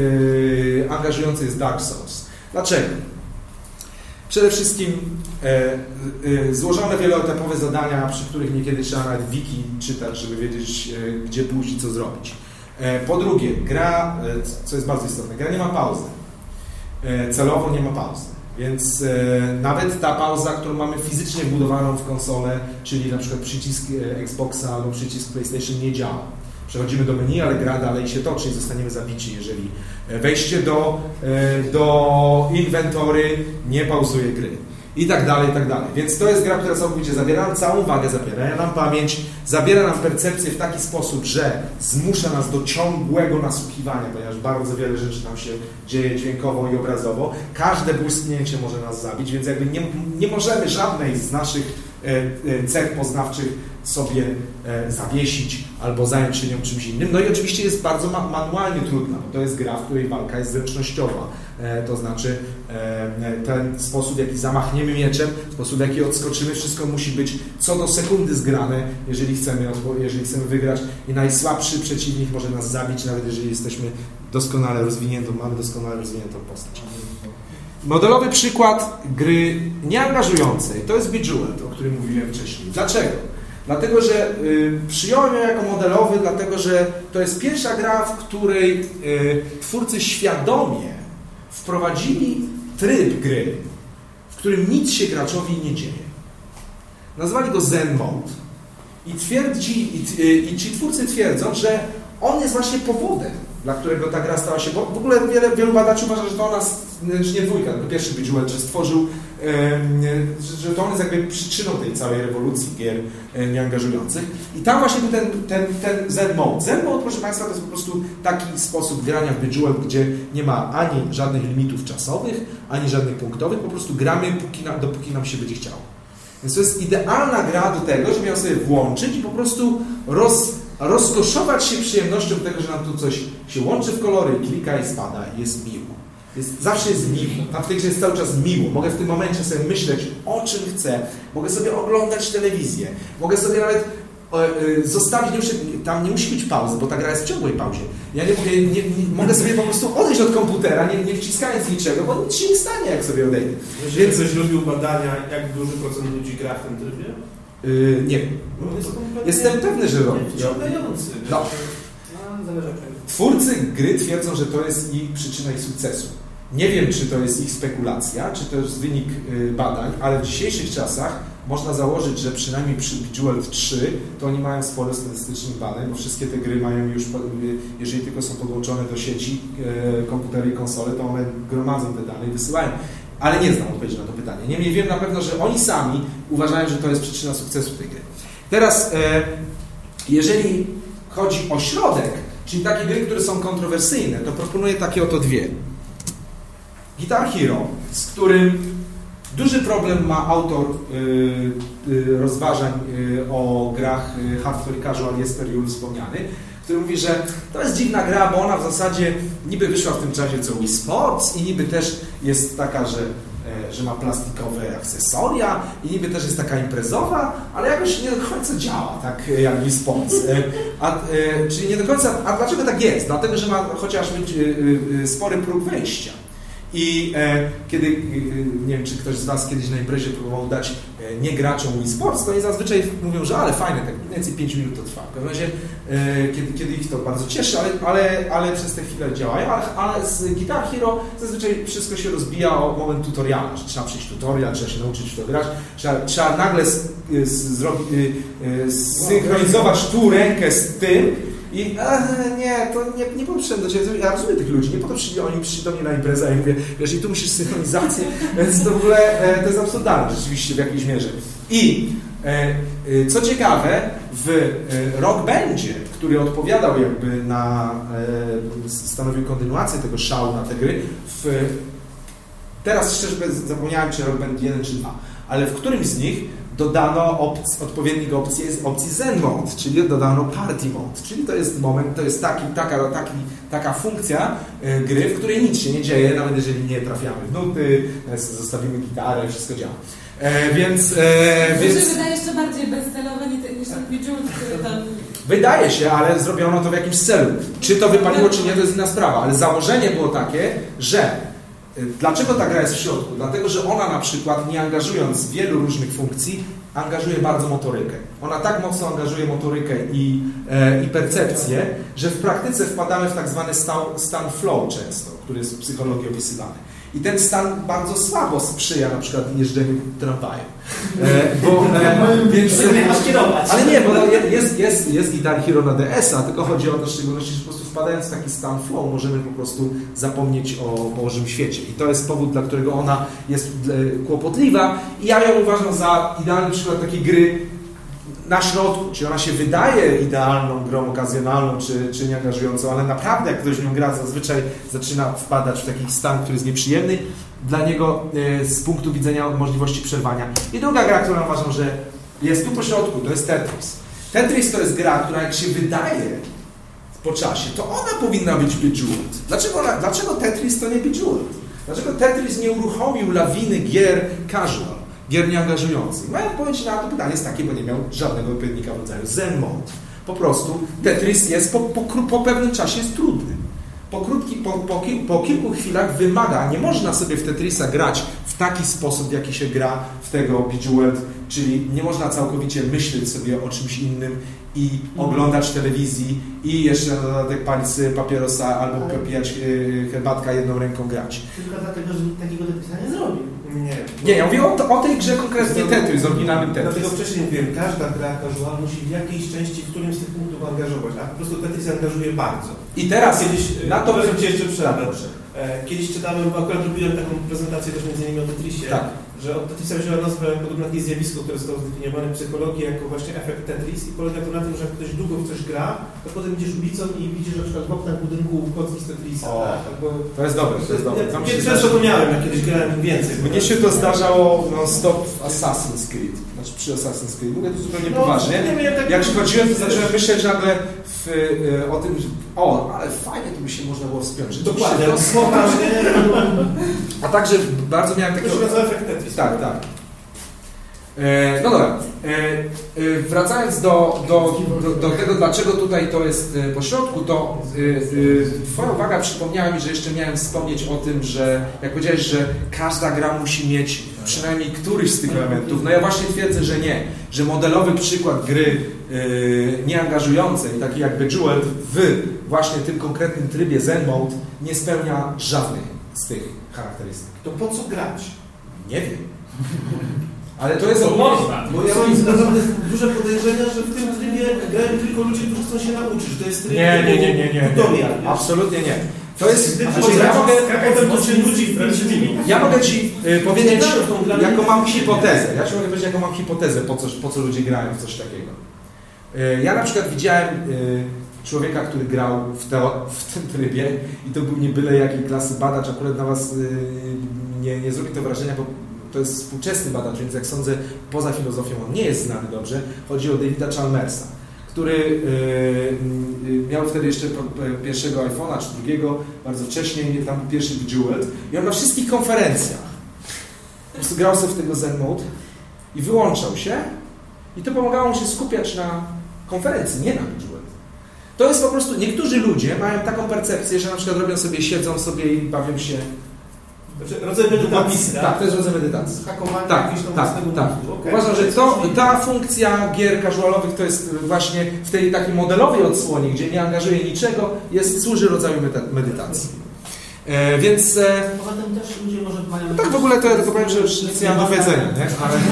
e, angażującej jest Dark Souls. Dlaczego? Przede wszystkim złożone wieloetapowe zadania, przy których niekiedy trzeba nawet wiki czytać, żeby wiedzieć, gdzie pójść i co zrobić. Po drugie, gra, co jest bardzo istotne, gra nie ma pauzy. Celowo nie ma pauzy. Więc e, nawet ta pauza, którą mamy fizycznie wbudowaną w konsolę, czyli na przykład przycisk e, Xboxa albo przycisk PlayStation nie działa. Przechodzimy do menu, ale gra dalej się toczy i zostaniemy zabici, jeżeli e, wejście do, e, do inwentory nie pauzuje gry. I tak dalej, i tak dalej. Więc to jest gra, która całkowicie zabiera nam całą uwagę, zabiera nam pamięć, zabiera nam percepcję w taki sposób, że zmusza nas do ciągłego nasłuchiwania, ponieważ bardzo wiele rzeczy nam się dzieje dźwiękowo i obrazowo. Każde błysknięcie może nas zabić, więc jakby nie, nie możemy żadnej z naszych cech poznawczych sobie e, zawiesić albo zająć się nią czymś innym. No i oczywiście jest bardzo manualnie trudna, bo to jest gra, w której walka jest zręcznościowa. To znaczy ten sposób, w jaki zamachniemy mieczem, sposób, w jaki odskoczymy, wszystko musi być co do sekundy zgrane, jeżeli chcemy, jeżeli chcemy wygrać i najsłabszy przeciwnik może nas zabić, nawet jeżeli jesteśmy doskonale rozwiniętą, mamy doskonale rozwiniętą postać. Modelowy przykład gry nieangażującej to jest Bejeweled, o którym mówiłem wcześniej. Dlaczego? Dlatego, że y, przyjąłem ją jako modelowy, dlatego, że to jest pierwsza gra, w której y, twórcy świadomie wprowadzili tryb gry, w którym nic się graczowi nie dzieje. Nazwali go Zen Mode. I, twierdzi, i, y, i ci twórcy twierdzą, że on jest właśnie powodem, dla którego ta gra stała się, bo w ogóle wiele, wielu badaczy uważa, że to ona, znaczy nie dwójka, tylko pierwszy Bejeweled, że stworzył, że to on jest jakby przyczyną tej całej rewolucji gier e, nieangażujących. I tam właśnie był ten, ten, ten Zen Mode. Zen Mode, proszę Państwa, to jest po prostu taki sposób grania w Bejeweled, gdzie nie ma ani żadnych limitów czasowych, ani żadnych punktowych, po prostu gramy póki dopóki nam się będzie chciało. Więc to jest idealna gra do tego, żeby ją sobie włączyć i po prostu roz rozkoszować się przyjemnością tego, że nam tu coś się łączy w kolory, klika i spada i jest miło. Jest, zawsze jest miło. Tam w tej grze jest cały czas miło. Mogę w tym momencie sobie myśleć, o czym chcę. Mogę sobie oglądać telewizję. Mogę sobie nawet e, zostawić, nie muszę, tam nie musi być pauzy, bo ta gra jest w ciągłej pauzie. Ja nie, mogę, nie, nie, mogę sobie po prostu odejść od komputera, nie, nie wciskając niczego, bo nic się nie stanie, jak sobie odejdę. Jeżeli Więc... ktoś robił badania, jak duży procent ludzi gra w tym trybie? Yy, nie wiem. Jestem pewny, że robi. Wciągający. No. Twórcy gry twierdzą, że to jest ich przyczyna ich sukcesu. Nie wiem, czy to jest ich spekulacja, czy to jest wynik y, badań, ale w dzisiejszych czasach można założyć, że przynajmniej przy Bejeweled 3 to oni mają sporo statystycznych badań, bo wszystkie te gry mają już, y, jeżeli tylko są podłączone do sieci y, komputery i konsole, to one gromadzą te dane i wysyłają ale nie znam odpowiedzi na to pytanie. Niemniej wiem na pewno, że oni sami uważają, że to jest przyczyna sukcesu tej gry. Teraz, e, jeżeli chodzi o środek, czyli takie gry, które są kontrowersyjne, to proponuję takie oto dwie. Guitar Hero, z którym duży problem ma autor y, y, rozważań o grach Hardcore Casual Jesper już wspomniany, który mówi, że to jest dziwna gra, bo ona w zasadzie niby wyszła w tym czasie co Wii Sports i niby też jest taka, że, e, że ma plastikowe akcesoria i niby też jest taka imprezowa, ale jakoś nie do końca działa, tak jak Wii Sports. E, a, e, czyli nie do końca, a dlaczego tak jest? Dlatego, że ma chociażby spory próg wejścia. I e, kiedy, e, nie wiem, czy ktoś z Was kiedyś na imprezie próbował dać e, nie graczom Wii Sports, to oni zazwyczaj mówią, że ale fajne, tak mniej więcej 5 minut to trwa. W każdym razie, e, kiedy, kiedy ich to bardzo cieszy, ale, ale, ale przez tę chwilę działają, ale, ale z Guitar Hero zazwyczaj wszystko się rozbija o moment tutoriala, że trzeba przejść tutorial, trzeba się nauczyć w to grać, trzeba, trzeba nagle z, z, zrobić, e, synchronizować tu rękę z tym, i nie, to nie, nie potrzebne do Ciebie. Ja rozumiem tych ludzi, nie po to przyszli, oni przyszli do mnie na imprezę i mówię, wiesz, i tu musisz synchronizację, *laughs* więc to w ogóle e, to jest absurdalne rzeczywiście w jakiejś mierze. I e, e co ciekawe, w Rock Bandzie, który odpowiadał jakby na, stanowił kontynuację tego szału na te gry, w, teraz szczerze zapomniałem, czy Rock Band 1 czy 2, ale w którymś z nich dodano opc odpowiednik opcji, opcji Zen Mode, czyli dodano Party Mode, czyli to jest moment, to jest taki, taka, taki, taka funkcja y, gry, w której nic się nie dzieje, nawet jeżeli nie trafiamy w nuty, e, zostawimy gitarę, wszystko działa. E, więc... E, więc... To się wydaje jeszcze bardziej bezcelowe niż ten Bejeweled, który tam... Wydaje się, ale zrobiono to w jakimś celu. Czy to wypaliło, czy nie, to jest inna sprawa, ale założenie było takie, że Dlaczego ta gra jest w środku? Dlatego, że ona na przykład, nie angażując wielu różnych funkcji, angażuje bardzo motorykę. Ona tak mocno angażuje motorykę i, e, i percepcję, że w praktyce wpadamy w tak zwany stan, stan flow często, który jest w psychologii opisywany. I ten stan bardzo słabo sprzyja na przykład jeżdżeniu tramwajem. E, bo, *laughs* e, więc, ale nie, bo no, jest, jest, jest Guitar Hero na DS-a, tylko chodzi o to w szczególności, że po prostu wpadając w taki stan flow możemy po prostu zapomnieć o Bożym świecie. I to jest powód, dla którego ona jest e, kłopotliwa. I ja ją uważam za idealny przykład takiej gry na środku, czy ona się wydaje idealną grą okazjonalną, czy, czy nieangażującą, ale naprawdę jak ktoś nią gra, zazwyczaj zaczyna wpadać w taki stan, który jest nieprzyjemny dla niego e, z punktu widzenia możliwości przerwania. I druga gra, którą uważam, że jest tu po środku, to jest Tetris. Tetris to jest gra, która jak się wydaje po czasie, to ona powinna być Bejeweled. Dlaczego, dlaczego Tetris to nie Bejeweled? Dlaczego Tetris nie uruchomił lawiny gier casual? Gier nieangażujących. Moja odpowiedź na to pytanie jest takie, bo nie miał żadnego odpowiednika w rodzaju Zen Mode. Po prostu Tetris jest po, po, po pewnym czasie jest trudny. Po, krótki, po, po, po, kilku chwilach wymaga, nie można sobie w Tetrisa grać w taki sposób, w jaki się gra w tego Bejeweled, czyli nie można całkowicie myśleć sobie o czymś innym i oglądać telewizji i jeszcze na dodatek palić papierosa albo popijać yy, herbatka jedną ręką grać. Tylko dlatego, że nikt takiego Tetrisa nie zrobił. Nie. Nie, ja mówię o, o tej grze konkretnie Tetris, z oryginalnym Tetris. Dlatego wcześniej mówiłem, każda gra casual musi w jakiejś części w którymś z tych punktów angażować, a po prostu Tetris angażuje bardzo. I teraz kiedyś, na to... Bym Cię jeszcze przerwę. Kiedyś czytałem, bo akurat robiłem taką prezentację też między innymi o Tetrisie. Tak że od Tetrisa wzięła nazwę podobna takie zjawisko, które zostało zdefiniowane w psychologii jako właśnie efekt Tetris i polega to na tym, że jak ktoś długo w coś gra, to potem idziesz ulicą i widzisz na przykład w oknach budynku kotki z Tetrisa. O, tak? Albo... To jest dobre, to jest dobre. Ja często to miałem, jak kiedyś grałem więcej. Mnie się to zdarzało non-stop w Assassin's Creed. Znaczy przy Assassin's Creed. Mówię to zupełnie no, poważnie. Nie, ja tak jak przychodziłem, to zacząłem myśleć nagle w, y, o tym, że o, ale fajnie to by się można było wspiąć. Dokładnie. *laughs* A także bardzo miałem takiego... To się efekt. Tak, tak. E, no dobra, e, e, wracając do, do, do, do, tego, dlaczego tutaj to jest po środku, to Twoja uwaga przypomniała mi, że jeszcze miałem wspomnieć o tym, że jak powiedziałeś, że każda gra musi mieć przynajmniej któryś z tych elementów. No ja właśnie twierdzę, że nie, że modelowy przykład gry nieangażującej, taki jak Bejeweled w właśnie tym konkretnym trybie Zen Mode nie spełnia żadnych z tych charakterystyk. To po co grać? Nie wiem. Ale to jest to można. Bo ja mam naprawdę duże podejrzenia, że w tym trybie grają tylko ludzie, którzy chcą się nauczyć. To jest tryb nie, nie, nie, nie, nie, nie. Absolutnie nie. To jest. Znaczy, ja mogę, ja mogę Ci y, powiedzieć, jaką mam hipotezę. Ja Ci mogę powiedzieć, jaką mam hipotezę, po co, po co ludzie grają w coś takiego. Y, ja na przykład widziałem y, człowieka, który grał w, to, w tym trybie i to był nie byle jakiej klasy badacz. Akurat na Was nie, nie zrobi to wrażenia, bo to jest współczesny badacz, więc jak sądzę, poza filozofią on nie jest znany dobrze. Chodzi o Davida Chalmersa, który yy, miał wtedy jeszcze pierwszego iPhone'a czy drugiego, bardzo wcześnie, tam pierwszy Bejeweled i on na wszystkich konferencjach po prostu grał sobie w tego Zen Mode i wyłączał się i to pomagało mu się skupiać na konferencji, nie na Bejeweled. To jest po prostu, niektórzy ludzie mają taką percepcję, że na przykład robią sobie, siedzą sobie i bawią się znaczy, rodzaj medytacji, tak? Tak, to jest rodzaj medytacji. Hakowanie tak, tak, tak. Okay. Uważam, że to, ta funkcja gier casualowych to jest właśnie w tej takiej modelowej odsłonie, gdzie nie angażuje niczego, jest, służy rodzaju medytacji. E, więc... E, Poza tym też ludzie może mają... No tak w ogóle to ja tylko powiem, że już nic nie mam do powiedzenia, nie? Ale... *laughs*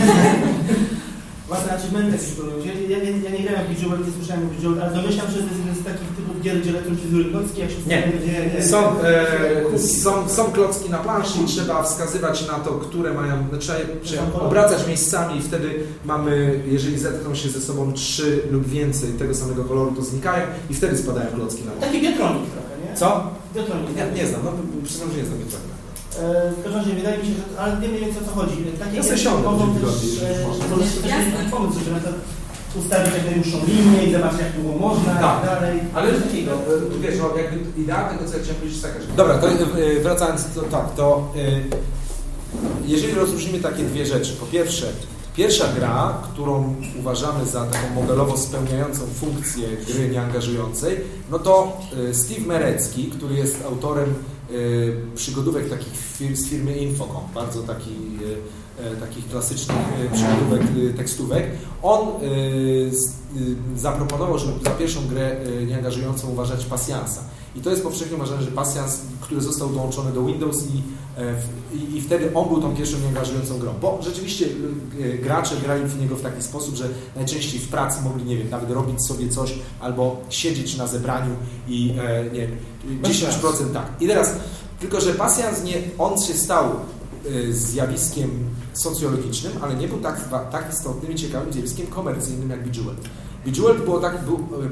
Własne achievementy ludzie. Ja, ja, ja nie grałem w Bejeweled, nie słyszałem o Bejeweled, ale domyślam się, że to jest takich typów gier, gdzie lecą figury klocki, jak się nie. nie, nie, są, e, są, są klocki na planszy i trzeba wskazywać na to, które mają, trzeba, trzeba obracać miejscami i wtedy mamy, jeżeli zetkną się ze sobą trzy lub więcej tego samego koloru, to znikają i wtedy spadają klocki na planszy. Taki biotronik trochę, nie? Co? Biotronik. Nie, nie znam, no przyznam, że nie znam biotronika. E, w każdym razie wydaje mi się, że ale wiem mniej więcej o co chodzi. Takie ja sobie mogą też, pomóc, na to ustawić jak najdłuższą linię i zobaczyć jak długo można tak. i tak dalej. Ale takiego, e, wiesz, no, jakby idea tego, co ja chciałem powiedzieć, jest taka, że... Dobra, to e, wracając, to tak, to jeżeli rozróżnimy takie dwie rzeczy, po pierwsze, pierwsza gra, którą uważamy za taką modelowo spełniającą funkcję gry nieangażującej, no to Steve Merecki, który jest autorem Y, przygodówek takich z firmy Infocom, bardzo taki, y, y, takich klasycznych przygodówek, tekstówek. On zaproponował, żeby za pierwszą grę nieangażującą uważać pasjansa. I to jest powszechnie uważane, że pasjans, który został dołączony do Windows i, e, i, i wtedy on był tą pierwszą nieangażującą grą. Bo rzeczywiście e, gracze grali w niego w taki sposób, że najczęściej w pracy mogli, nie wiem, nawet robić sobie coś albo siedzieć na zebraniu i e, nie wiem, 10% tak. I teraz, tylko że pasjans nie, on się stał zjawiskiem socjologicznym, ale nie był tak, tak istotnym i ciekawym zjawiskiem komercyjnym jak Bejeweled. Bejeweled, było tak,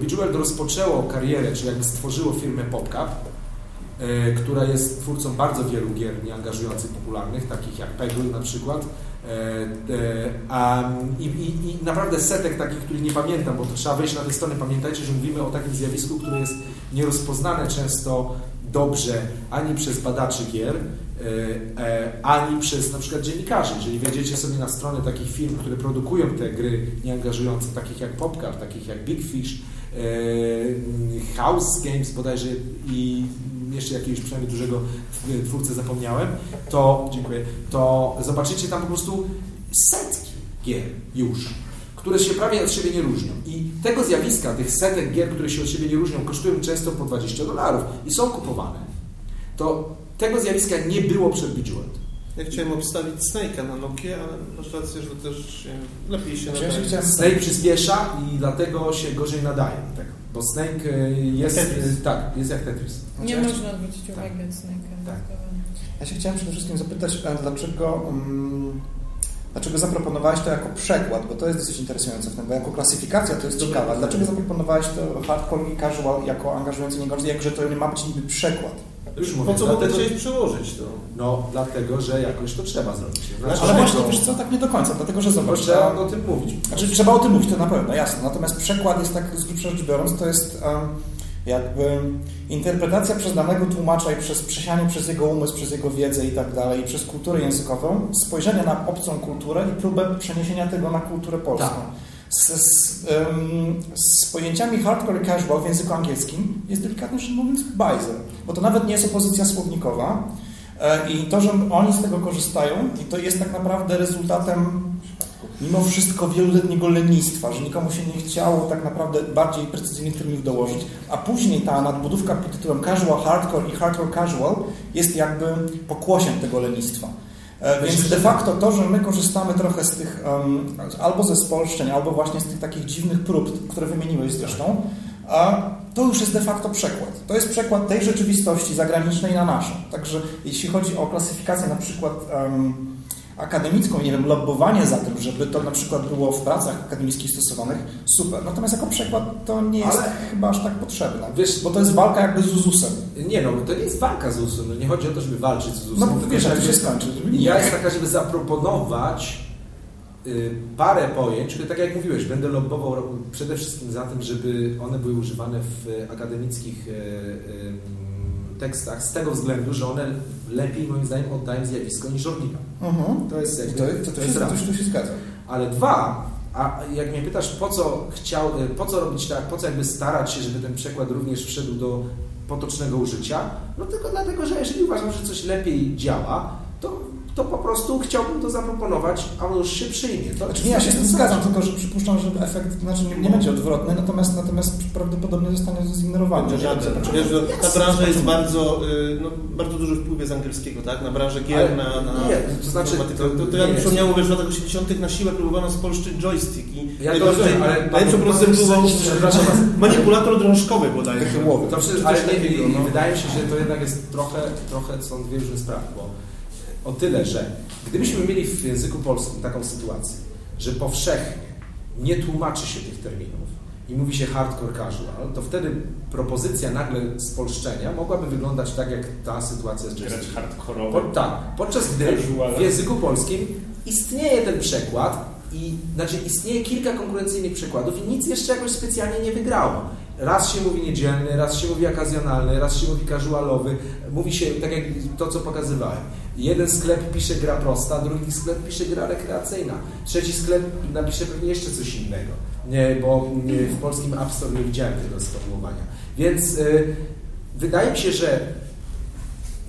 Bejeweled rozpoczęło karierę, czy jakby stworzyło firmę PopCap, e, która jest twórcą bardzo wielu gier nieangażujących, popularnych, takich jak Peggle na przykład. E, a, i, i, I naprawdę setek takich, których nie pamiętam, bo to trzeba wejść na tę stronę. Pamiętajcie, że mówimy o takim zjawisku, które jest nierozpoznane często dobrze ani przez badaczy gier, e, e, ani przez na przykład dziennikarzy. Jeżeli wejdziecie sobie na stronę takich firm, które produkują te gry nieangażujące, takich jak Popcar, takich jak Big Fish, e, House Games bodajże i jeszcze jakiegoś przynajmniej dużego twórcę zapomniałem, to dziękuję, to zobaczycie tam po prostu setki gier już które się prawie od siebie nie różnią. I tego zjawiska, tych setek gier, które się od siebie nie różnią, kosztują często po 20 dolarów i są kupowane. To tego zjawiska nie było przed Bejeweled. Ja chciałem obstawić Snake'a na Nokia, ale masz rację, że też lepiej się nadaje. Ja Snake przyspiesza i dlatego się gorzej nadaje tego. Bo Snake e, jest, Tetris. E, tak, jest jak Tetris. Nie można odwrócić uwagi tak. od Snake'a. Tak. Ja się chciałem przede wszystkim zapytać, dlaczego um, Dlaczego zaproponowałeś to jako przekład? Bo to jest dosyć interesujące w tym, bo jako klasyfikacja to jest ciekawa. Dlaczego zaproponowałeś to hardcore i casual jako angażujący niegorzej, jakże to nie ma być niby przekład? Już mówię, po co dlatego, chcieć przełożyć to? No, dlatego, że jakoś to trzeba zrobić. Znaczy, ale właśnie, wiesz co, tak nie do końca, dlatego, że zobacz... Trzeba o tym mówić. Znaczy, trzeba o tym mówić, to na pewno, jasne. Natomiast przekład jest tak, z grubsza rzecz biorąc, to jest... Um, jakby interpretacja przez danego tłumacza i przez przesianie przez jego umysł, przez jego wiedzę i tak dalej, i przez kulturę językową, spojrzenia na obcą kulturę i próbę przeniesienia tego na kulturę polską. Tak. Z, z, um, z, pojęciami hardcore i casual w języku angielskim jest delikatnie rzecz mówiąc bajzer, bo to nawet nie jest opozycja słownikowa e, i to, że oni z tego korzystają i to jest tak naprawdę rezultatem mimo wszystko wieloletniego lenistwa, że nikomu się nie chciało tak naprawdę bardziej precyzyjnych terminów dołożyć, a później ta nadbudówka pod tytułem casual hardcore i hardcore casual jest jakby pokłosiem tego lenistwa. E, więc de facto to, że my korzystamy trochę z tych um, albo ze spolszczeń, albo właśnie z tych takich dziwnych prób, które wymieniłeś zresztą, a to już jest de facto przekład. To jest przekład tej rzeczywistości zagranicznej na naszą. Także jeśli chodzi o klasyfikację na przykład um, akademicką, nie wiem, lobbowanie za tym, żeby to na przykład było w pracach akademickich stosowanych, super. Natomiast jako przykład to nie jest Ale... chyba aż tak potrzebne, wiesz, bo to jest walka jakby z uzusem. Nie no, to nie jest walka z uzusem, no nie chodzi o to, żeby walczyć z uzusem. No wiesz, jak to się skończy. Ja jest taka, żeby zaproponować y, parę pojęć, które tak jak mówiłeś, będę lobbował przede wszystkim za tym, żeby one były używane w akademickich y, y, tekstach z tego względu, że one lepiej moim zdaniem oddają zjawisko niż żołnierza. Uh-huh. To jest jakby, to, to, to, jest to, to się zgadza. Ale dwa, a jak mnie pytasz, po co chciał, po co robić tak, po co jakby starać się, żeby ten przekład również wszedł do potocznego użycia, no tylko dlatego, że jeżeli uważam, że coś lepiej działa, to to po prostu chciałbym to zaproponować, a on już się przyjmie. To znaczy, nie, ja się z tym zgadzam, tylko że przypuszczam, że efekt znaczy nie, nie będzie odwrotny, natomiast, natomiast prawdopodobnie zostanie zignorowany. Wiesz, ta branża jest bardzo, y, no, bardzo duży wpływ z angielskiego, tak? Na branżę gier, Ale, na, na nie, to znaczy, to, to, to ja mi przypomniało, że w latach 80 na siłę próbowano spolszczyć joystick i ja najbardziej, rozumiem, ale najlepszą procedurą manipulator drążkowy bodajże. To przecież, ale nie, no. wydaje mi się, że to jednak jest trochę, trochę są dwie różne sprawy, bo o tyle, że gdybyśmy mieli w języku polskim taką sytuację, że powszechnie nie tłumaczy się tych terminów i mówi się hardcore casual, to wtedy propozycja nagle spolszczenia mogłaby wyglądać tak, jak ta sytuacja z Grać hardkorowy. Po, tak, podczas gdy w języku polskim istnieje ten przekład i znaczy istnieje kilka konkurencyjnych przykładów i nic jeszcze jakoś specjalnie nie wygrało. Raz się mówi niedzielny, raz się mówi okazjonalny, raz się mówi casualowy. Mówi się tak jak to, co pokazywałem. Jeden sklep pisze gra prosta, drugi sklep pisze gra rekreacyjna. Trzeci sklep napisze pewnie jeszcze coś innego, nie, bo w polskim App Store nie widziałem tego sformułowania. Więc y, wydaje mi się, że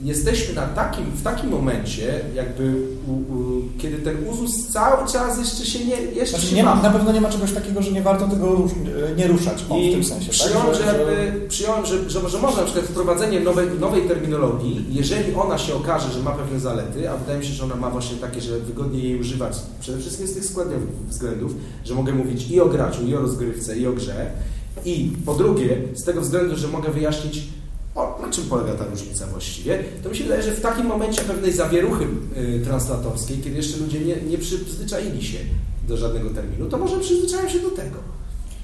jesteśmy na takim, w takim momencie, jakby u, u, kiedy ten uzus cały czas jeszcze się nie jeszcze Znaczy, nie ma, na pewno nie ma czegoś takiego, że nie warto tego nie ruszać o, w tym sensie. przyjąłem, tak? że, jakby, przyjąłem że, że, że można na przykład wprowadzenie nowej, nowej terminologii, jeżeli ona się okaże, że ma pewne zalety, a wydaje mi się, że ona ma właśnie takie, że wygodniej jej używać przede wszystkim z tych składniowych względów, że mogę mówić i o graczu, i o rozgrywce, i o grze. I po drugie, z tego względu, że mogę wyjaśnić, czym polega ta różnica właściwie, to mi się wydaje, że w takim momencie pewnej zawieruchy y, translatorskiej, kiedy jeszcze ludzie nie, nie przyzwyczaili się do żadnego terminu, to może przyzwyczają się do tego.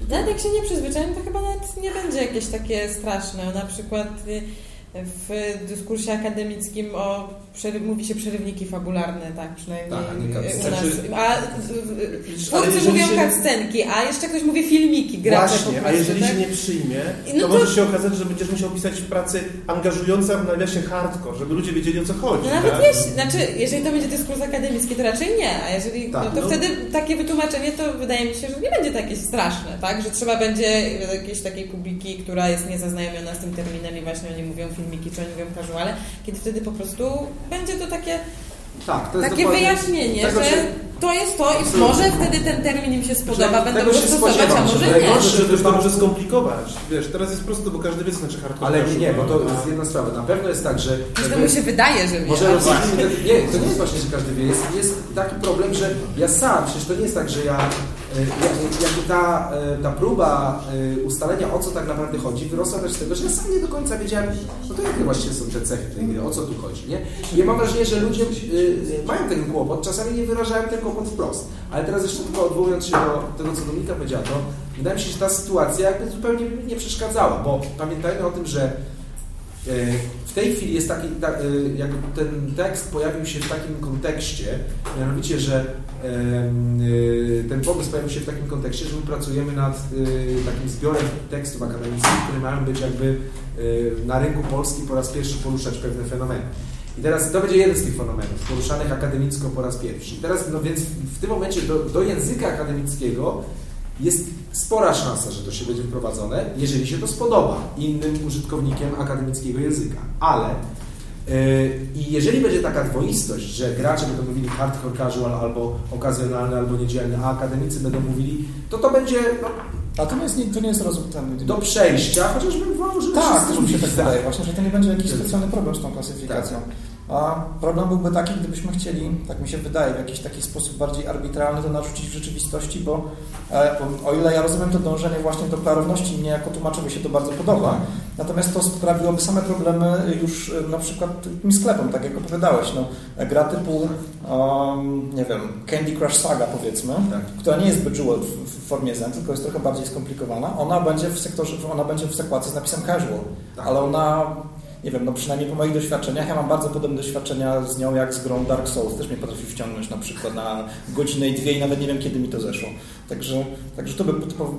Nawet jak się nie przyzwyczają, to chyba nawet nie będzie jakieś takie straszne. Na przykład y, w dyskursie akademickim o, przery- mówi się przerywniki fabularne, tak przynajmniej Tak, nie u nas. Znaczy- A twórcy mówią się- cutscenki, a jeszcze ktoś mówi filmiki gracze po Właśnie, prostu, a jeżeli tak? się nie przyjmie, No to, to- może się okazać, że będziesz musiał pisać w pracy angażująca w nawiasie hardcore, żeby ludzie wiedzieli o co chodzi. No nawet tak? jeśli, znaczy, jeżeli to będzie dyskurs akademicki, to raczej nie, a jeżeli, Tak, no to no. wtedy takie wytłumaczenie to wydaje mi się, że nie będzie takie straszne, tak? Że trzeba będzie jakiejś takiej publiki, która jest niezaznajomiona z tym terminem i właśnie oni mówią filmiki, czy oni mówią casuale, kiedy wtedy po prostu będzie to takie, Tak, to jest takie wyjaśnienie, że się- to jest to i może wtedy ten termin im się spodoba, będą go stosować, a może że nie. najgorsze- Może też to może skomplikować. Wiesz, teraz jest prosto, bo każdy wie, co znaczy hardcore. Ale nie, nie, bo to A- jest jedna sprawa. Na pewno jest tak, że... Jakby- mu się wydaje, że wie. Może ale- ten, nie, to nie jest właśnie, że każdy wie. Jest, jest taki problem, że ja sam, przecież to nie jest tak, że ja jakby ta, e, ta próba e, ustalenia o co tak naprawdę chodzi wyrosła też z tego, że ja sam nie do końca wiedziałem, no to jakie właściwie są te cechy tej gry, o co tu chodzi, nie? I ja mam wrażenie, że ludzie e, mają ten kłopot, czasami nie wyrażają ten kłopot wprost. Ale teraz jeszcze tylko odwołując się do tego, co Dominika powiedziała, to wydaje mi się, że ta sytuacja jakby zupełnie nie przeszkadzała, bo pamiętajmy o tym, że E, W tej chwili jest taki, ta, e, jakby ten tekst pojawił się w takim kontekście, mianowicie, że e, ten pomysł pojawił się w takim kontekście, że my pracujemy nad e, takim zbiorem tekstów akademickich, które mają być jakby e, na rynku polskim po raz pierwszy poruszać pewne fenomeny. I teraz to będzie jeden z tych fenomenów, poruszanych akademicko po raz pierwszy. I teraz, no więc w tym momencie do, do języka akademickiego jest spora szansa, że to się będzie wprowadzone, jeżeli się to spodoba innym użytkownikiem akademickiego języka. Ale yy, i jeżeli będzie taka dwoistość, że gracze będą mówili hardcore casual albo okazjonalny, albo niedzielny, a akademicy będą mówili, to to będzie no, A to nie jest, to nie jest rozumiem. do przejścia, chociaż bym wolał, żeby Tak, też mi się tak mówili wydaje, właśnie, że to nie będzie jakiś specjalny problem z tą klasyfikacją. Tak. A problem byłby taki, gdybyśmy chcieli, tak mi się wydaje, w jakiś taki sposób bardziej arbitralny to narzucić w rzeczywistości, bo e, bo o ile ja rozumiem to dążenie właśnie do klarowności, mnie jako tłumaczowi się to bardzo podoba, natomiast to sprawiłoby same problemy już e, na przykład tym sklepom, tak jak opowiadałeś, no, e, gra typu, um, nie wiem, Candy Crush Saga powiedzmy, Tak. która nie jest Bejeweled w, w formie Zen, tylko jest trochę bardziej skomplikowana, ona będzie w sektorze, ona będzie w zakładce z napisem casual, Tak. ale ona, nie wiem, no przynajmniej po moich doświadczeniach, ja mam bardzo podobne doświadczenia z nią jak z grą Dark Souls, też mnie potrafi wciągnąć na przykład na godzinę i dwie i nawet nie wiem kiedy mi to zeszło. Także, także to by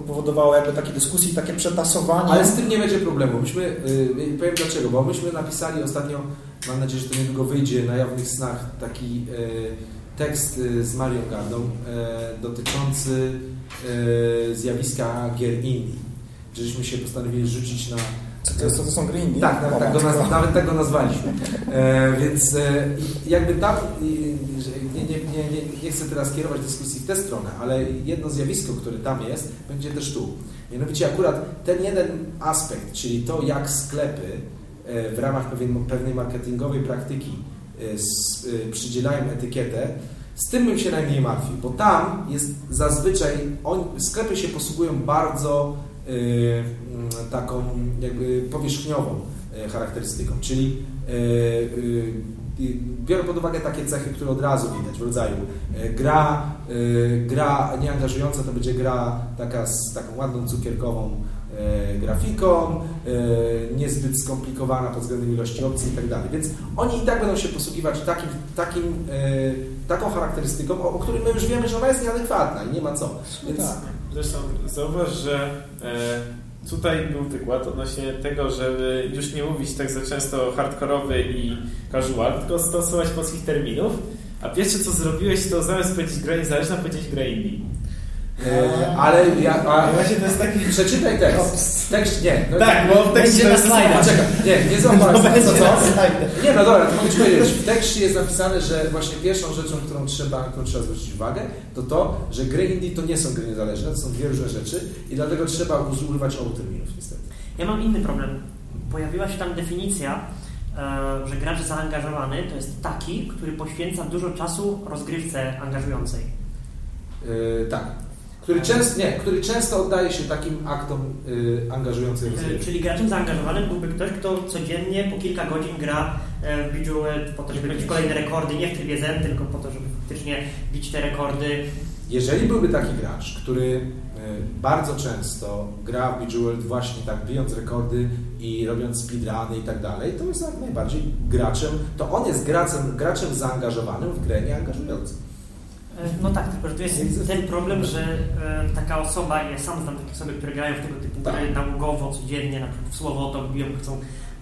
powodowało jakby takie dyskusje takie przetasowanie. Ale z tym nie będzie problemu. Myśmy, yy, powiem dlaczego, bo myśmy napisali ostatnio, mam nadzieję, że to niedługo wyjdzie na jawnych snach, taki yy, tekst yy, z Marią Gardą yy, dotyczący yy, zjawiska gier indie. Żeśmy się postanowili rzucić na Co to, co to są indie? tak, No, nawet, tak matko. naz- nawet tak go nazwaliśmy. E, więc e, jakby tam, nie, nie, nie, nie, chcę teraz kierować dyskusji w tę stronę, ale jedno zjawisko, które tam jest, będzie też tu. Mianowicie akurat ten jeden aspekt, czyli to, jak sklepy e, w ramach pewien, pewnej marketingowej praktyki e, e, przydzielają etykietę, z tym bym się najmniej martwił, bo tam jest zazwyczaj, on, sklepy się posługują bardzo taką jakby powierzchniową y, charakterystyką, czyli y, y, y, biorę pod uwagę takie cechy, które od razu widać w rodzaju y, gra, y, gra nieangażująca to będzie gra taka z taką ładną cukierkową y, grafiką, y, niezbyt skomplikowana pod względem ilości opcji i tak dalej. Więc oni i tak będą się posługiwać takim, takim, y, taką charakterystyką, o, o której my już wiemy, że ona jest nieadekwatna i nie ma co. Więc, tak. Zresztą zauważ, że e, tutaj był wykład odnośnie tego, żeby już nie mówić tak za często hardkorowy i casual, tylko stosować polskich terminów. A pierwsze co zrobiłeś, to zamiast powiedzieć gra niezależna, powiedzieć gra indie. E, ale ja, a, Właśnie to jest taki... przeczytaj tekst. Tekst nie. No, Tak, bo w tekście Będzie na slajdach. Poczekaj, nie, nie zobacz. *laughs* No co, co? Nie, no dobra, to mogę ci powiedzieć. W tekście jest napisane, że właśnie pierwszą rzeczą, którą trzeba, którą trzeba zwrócić uwagę, to to, że gry indie to nie są gry niezależne, to są dwie różne rzeczy i dlatego trzeba używać obu terminów niestety. Ja mam inny problem. Pojawiła się tam definicja, e, że gracz zaangażowany to jest taki, który poświęca dużo czasu rozgrywce angażującej. Yy, tak. Który często, nie, który często oddaje się takim aktom yy, angażującym E, rozgrywki. Czyli graczem zaangażowanym byłby ktoś, kto codziennie po kilka godzin gra e, w Bejeweled po to, żeby bić kolejne rekordy, nie w trybie zen, tylko po to, żeby faktycznie bić te rekordy. Jeżeli byłby taki gracz, który y, bardzo często gra w Bejeweled właśnie tak bijąc rekordy i robiąc speedruny i tak dalej, to jest jak najbardziej graczem, to on jest graczem, graczem zaangażowanym w grę nieangażującym. No tak, tylko że tu jest ten problem, że e, taka osoba, ja sam znam takie osoby, które grają w tego typu Tak. gry nałogowo, codziennie, na przykład w słowo to biją, chcą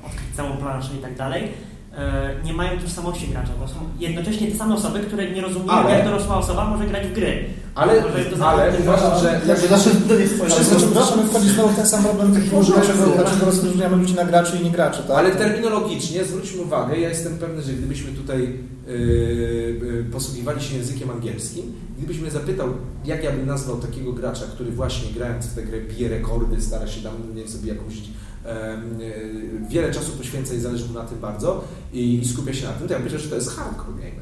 odkryć całą planszę i tak dalej, nie mają tożsamości gracza. To są jednocześnie te same osoby, które nie rozumieją, Ale- jak dorosła osoba może grać w gry. Ale, ale uważam, że zaczynamy, wchodzić znowu w ten sam problem, taki, dlaczego, dlaczego rozróżniamy ludzi na graczy i nie graczy, tak? Ale terminologicznie zwróćmy uwagę, ja jestem pewny, że gdybyśmy tutaj yy, yy, posługiwali się językiem angielskim, gdybyś mnie zapytał, jak ja bym nazwał takiego gracza, który właśnie grając w tę grę bije rekordy, stara się tam nie wiem, sobie jakąś wiele czasu poświęca i zależy mu na tym bardzo i, i skupia się na tym, to ja myślę, że to jest hardcore gamer.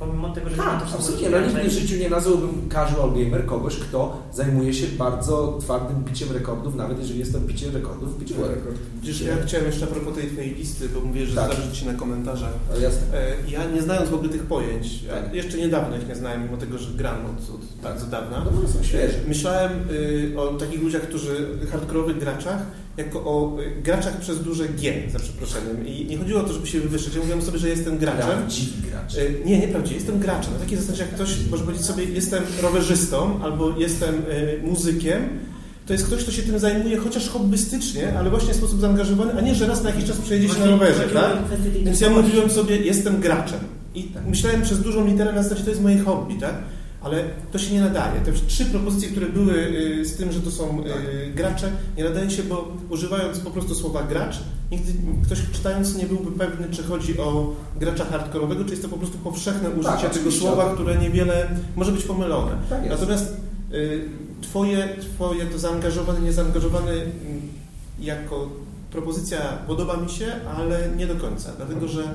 Pomimo tego, że Tak, absolutnie. No, nigdy w życiu nie nazwałbym casual gamer kogoś, kto zajmuje się bardzo twardym biciem rekordów, nawet jeżeli jest to bicie rekordów w biciu rekord. Widzisz, ja chciałem jeszcze a propos tej twojej listy, bo mówię, że Tak. zależy Ci na komentarzach. Ale jasne. E, Ja nie znając w ogóle tych pojęć, ja Tak. jeszcze niedawno ich nie znałem, mimo tego, że gram od, od bardzo dawna. No, one są świeże. Myślałem y, o takich ludziach, którzy, hardkorowych graczach, jako o y, graczach przez duże G, za przeproszeniem. I nie chodziło o to, żeby się wywyższyć. Ja mówiłem sobie, że jestem graczem. Prawdziwi gracze. Y, Nie, nieprawdziwie, jestem graczem. Na takiej zasadzie, jak ktoś może powiedzieć sobie, jestem rowerzystą albo jestem y, muzykiem, to jest ktoś, kto się tym zajmuje chociaż hobbystycznie, ale właśnie w sposób zaangażowany, a nie, że raz na jakiś czas przejedzie się na rowerze, tak? Więc ja mówiłem sobie, jestem graczem. I Tak. myślałem przez dużą literę na zasadzie, to jest moje hobby, tak? Ale to się nie nadaje. Te trzy propozycje, które były y, z tym, że to są y, Tak. gracze, nie nadaje się, bo używając po prostu słowa gracz, nigdy ktoś czytając nie byłby pewny, czy chodzi o gracza hardkorowego, czy jest to po prostu powszechne użycie tego Tak, oczywiście. słowa, które niewiele może być pomylone. Tak. Natomiast y, twoje, twoje to zaangażowany, niezaangażowany y, jako propozycja podoba mi się, ale nie do końca, dlatego że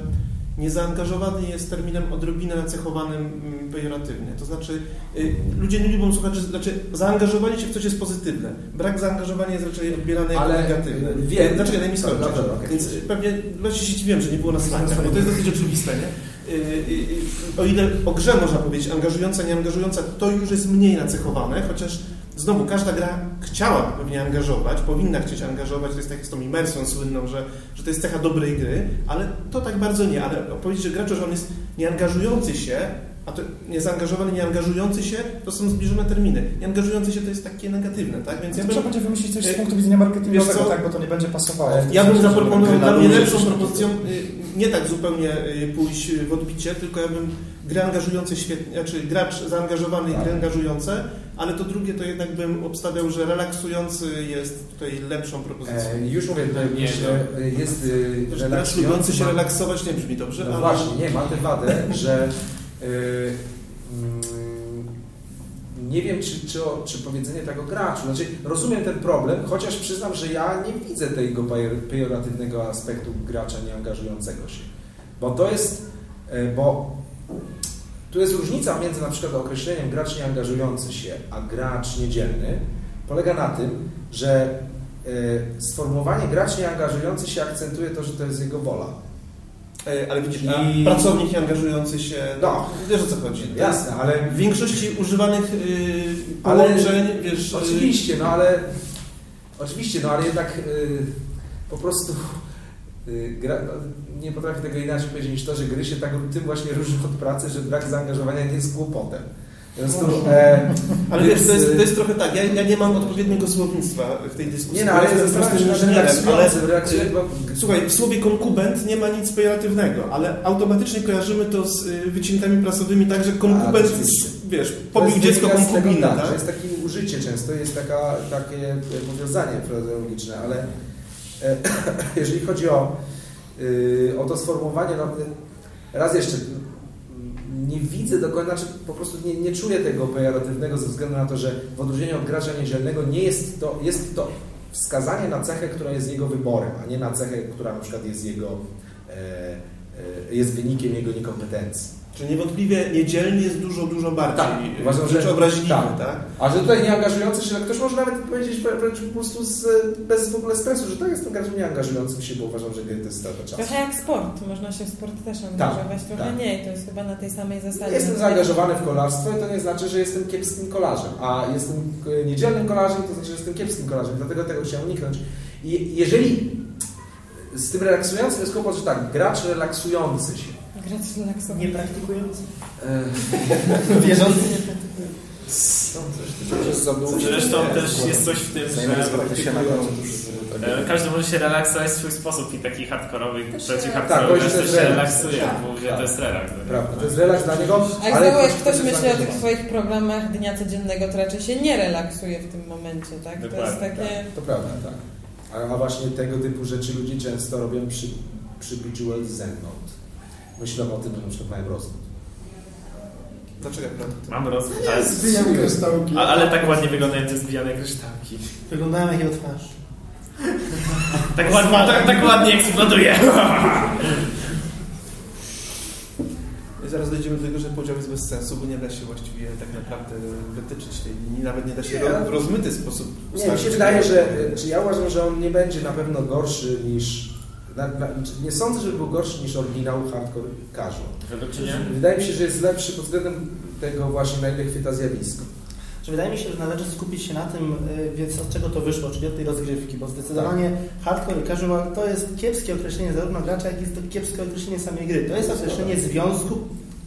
niezaangażowany jest terminem odrobinę nacechowanym mm, pejoratywnie. To znaczy, y, ludzie nie lubią słuchać, że znaczy zaangażowanie się w coś jest pozytywne. Brak zaangażowania jest raczej odbierany jako Ale, y, wiem. Znaczy, daj mi skończyć. Więc pewnie właśnie się dziwiłem, że nie było na slajdach, bo to jest dosyć oczywiste, nie? Y, O ile o grze można powiedzieć angażująca, nieangażująca, to już jest mniej nacechowane, chociaż znowu każda gra chciałaby pewnie angażować, powinna chcieć angażować, to jest tak z tą imersją słynną, że, że to jest cecha dobrej gry, ale to tak bardzo nie. Ale powiedzieć, że gracz, że on jest nieangażujący się, a to niezaangażowany, nieangażujący się, to są zbliżone terminy. Nieangażujący się to jest takie negatywne, tak? Więc ja Trzeba bym, będzie wymyślić coś z Y, punktu widzenia marketingowego, tak, bo to nie będzie pasowało. ja bym zaproponował dla mnie lepszą propozycją, y, nie tak zupełnie y, pójść w odbicie, tylko ja bym gry angażujące świetnie, znaczy gracz zaangażowany i Tak. gry angażujące, ale to drugie to jednak bym obstawiał, że relaksujący jest tutaj lepszą propozycją. E, już mówię, tutaj Nie, myślę, e, jest y, Że gracz lubiący się ma- relaksować nie brzmi dobrze, No ale właśnie, nie, ma tę wadę, że y, mm, nie wiem, czy, czy, o, czy powiedzenie tak o graczu. Znaczy, rozumiem ten problem, chociaż przyznam, że ja nie widzę tego pejor- pejoratywnego aspektu gracza nieangażującego się. Bo to jest, y, bo tu jest różnica między na przykład określeniem gracz nieangażujący się, a gracz niedzielny. Polega na tym, że y, sformułowanie gracz nieangażujący się akcentuje to, że to jest jego wola. E, ale widzisz, I- pracownik nieangażujący się, no, wiesz o co chodzi. Jasne, ale W większości używanych y, Ale- połączeń, wiesz... y, Oczywiście, no ale oczywiście, no ale jednak y, po prostu gra, no, nie potrafię tego inaczej powiedzieć niż to, że gry się tak tym właśnie różnią od pracy, że brak zaangażowania nie jest kłopotem. Związku, e, Ale więc, wiesz, to jest, y, to jest trochę tak, ja, ja nie mam odpowiedniego słownictwa w tej dyskusji. nie no, ale Jestem jest relaksującym, relaksującym, bo Słuchaj, w słowie konkubent nie ma nic pejoratywnego, ale automatycznie kojarzymy to z y, wycinkami prasowymi tak, że konkubent A, wiesz, To pobił dziecko konkubinę, tak, tak? jest takie użycie często, jest taka, takie powiązanie frazeologiczne, ale e, *coughs* jeżeli chodzi o, y, o to sformułowanie, no, raz jeszcze, mm, nie widzę do końca, znaczy po prostu nie, nie czuję tego pejoratywnego ze względu na to, że w odróżnieniu od gracza niedzielnego nie jest to, jest to wskazanie na cechę, która jest jego wyborem, a nie na cechę, która na przykład jest jego, e, e, jest wynikiem jego niekompetencji. Czy niewątpliwie niedzielnie jest dużo, dużo bardziej Tak, tak, uważam, że- obraźliwy, tak. tak? A że tutaj nieangażujący się, no ktoś może nawet powiedzieć wręcz po prostu z, bez w ogóle stresu, że to jest graczem nieangażującym się, bo uważam, że gry to jest strata czasu. Trochę jak sport, można się w sport też angażować, trochę tak. nie, to jest chyba na tej samej zasadzie. Jestem zaangażowany w kolarstwo i to nie znaczy, że jestem kiepskim kolarzem, a jestem e, niedzielnym kolarzem, to znaczy, że jestem kiepskim kolarzem, dlatego tego chciałem uniknąć. I jeżeli z tym relaksującym jest kłopot, że tak, gracz relaksujący się. Grać relaksować. Nie praktykujący. E, *laughs* Wierzący. Za dużo. Zresztą też jest coś w tym, że końcu. e, każdy może się relaksować w swój sposób i taki hardkorowy, przeciw Tak, hardkorowy to też się relaks. relaksuje, Tak, bo mówię, tak. to jest relaks. nie? Prawda, to jest relaks dla niego, A jak ale znowu, jak ktoś, myśli o tych swoich problemach dnia codziennego, to raczej się nie relaksuje w tym momencie, tak? To jest takie... To prawda, tak. A, właśnie tego typu rzeczy ludzie często robią przy, przy Bejeweled Zen. Myślą o tym, że na przykład mają rozwód. Dlaczego akurat? Mam rozwód, ale, Zbijam kryształki. a- ale tak ładnie wyglądające zbijane kryształki. Wyglądają jak jego twarz. *laughs* Tak ładnie, tak, tak ładnie eksploduje. *laughs* I zaraz dojdziemy do tego, że podział jest bez sensu, bo nie da się właściwie tak naprawdę wytyczyć tej linii, nawet nie da się Nie. w rozmyty sposób Nie, mi się wydaje, że czy ja uważam, że on nie będzie na pewno gorszy niż. Na, na, nie sądzę, że był gorszy niż oryginał Hardcore Casual. Wydaje mi się, że jest lepszy pod względem tego właśnie, na ile chwyta zjawisko. Że wydaje mi się, że należy skupić się na tym, y, więc od czego to wyszło, czyli od tej rozgrywki, bo zdecydowanie hardcore i casual to jest kiepskie określenie zarówno gracza, jak i jest to kiepskie określenie samej gry. To jest określenie związku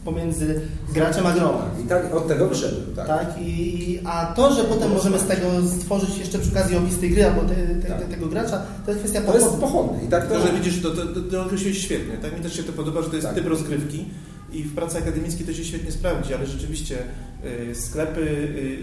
pomiędzy graczem a grą. I tak od tego wyszedłem, tak. Tak, i, a to, że potem możemy z tego stworzyć jeszcze przy okazji opisy gry albo te, te, Tak. te, tego gracza, to jest kwestia To jest pochodny. I tak to, To, że widzisz, to, to, to, to określiłeś świetnie. Tak mi też się to podoba, że to jest Tak. typ rozgrywki i w pracy akademickiej to się świetnie sprawdzi, ale rzeczywiście y, sklepy,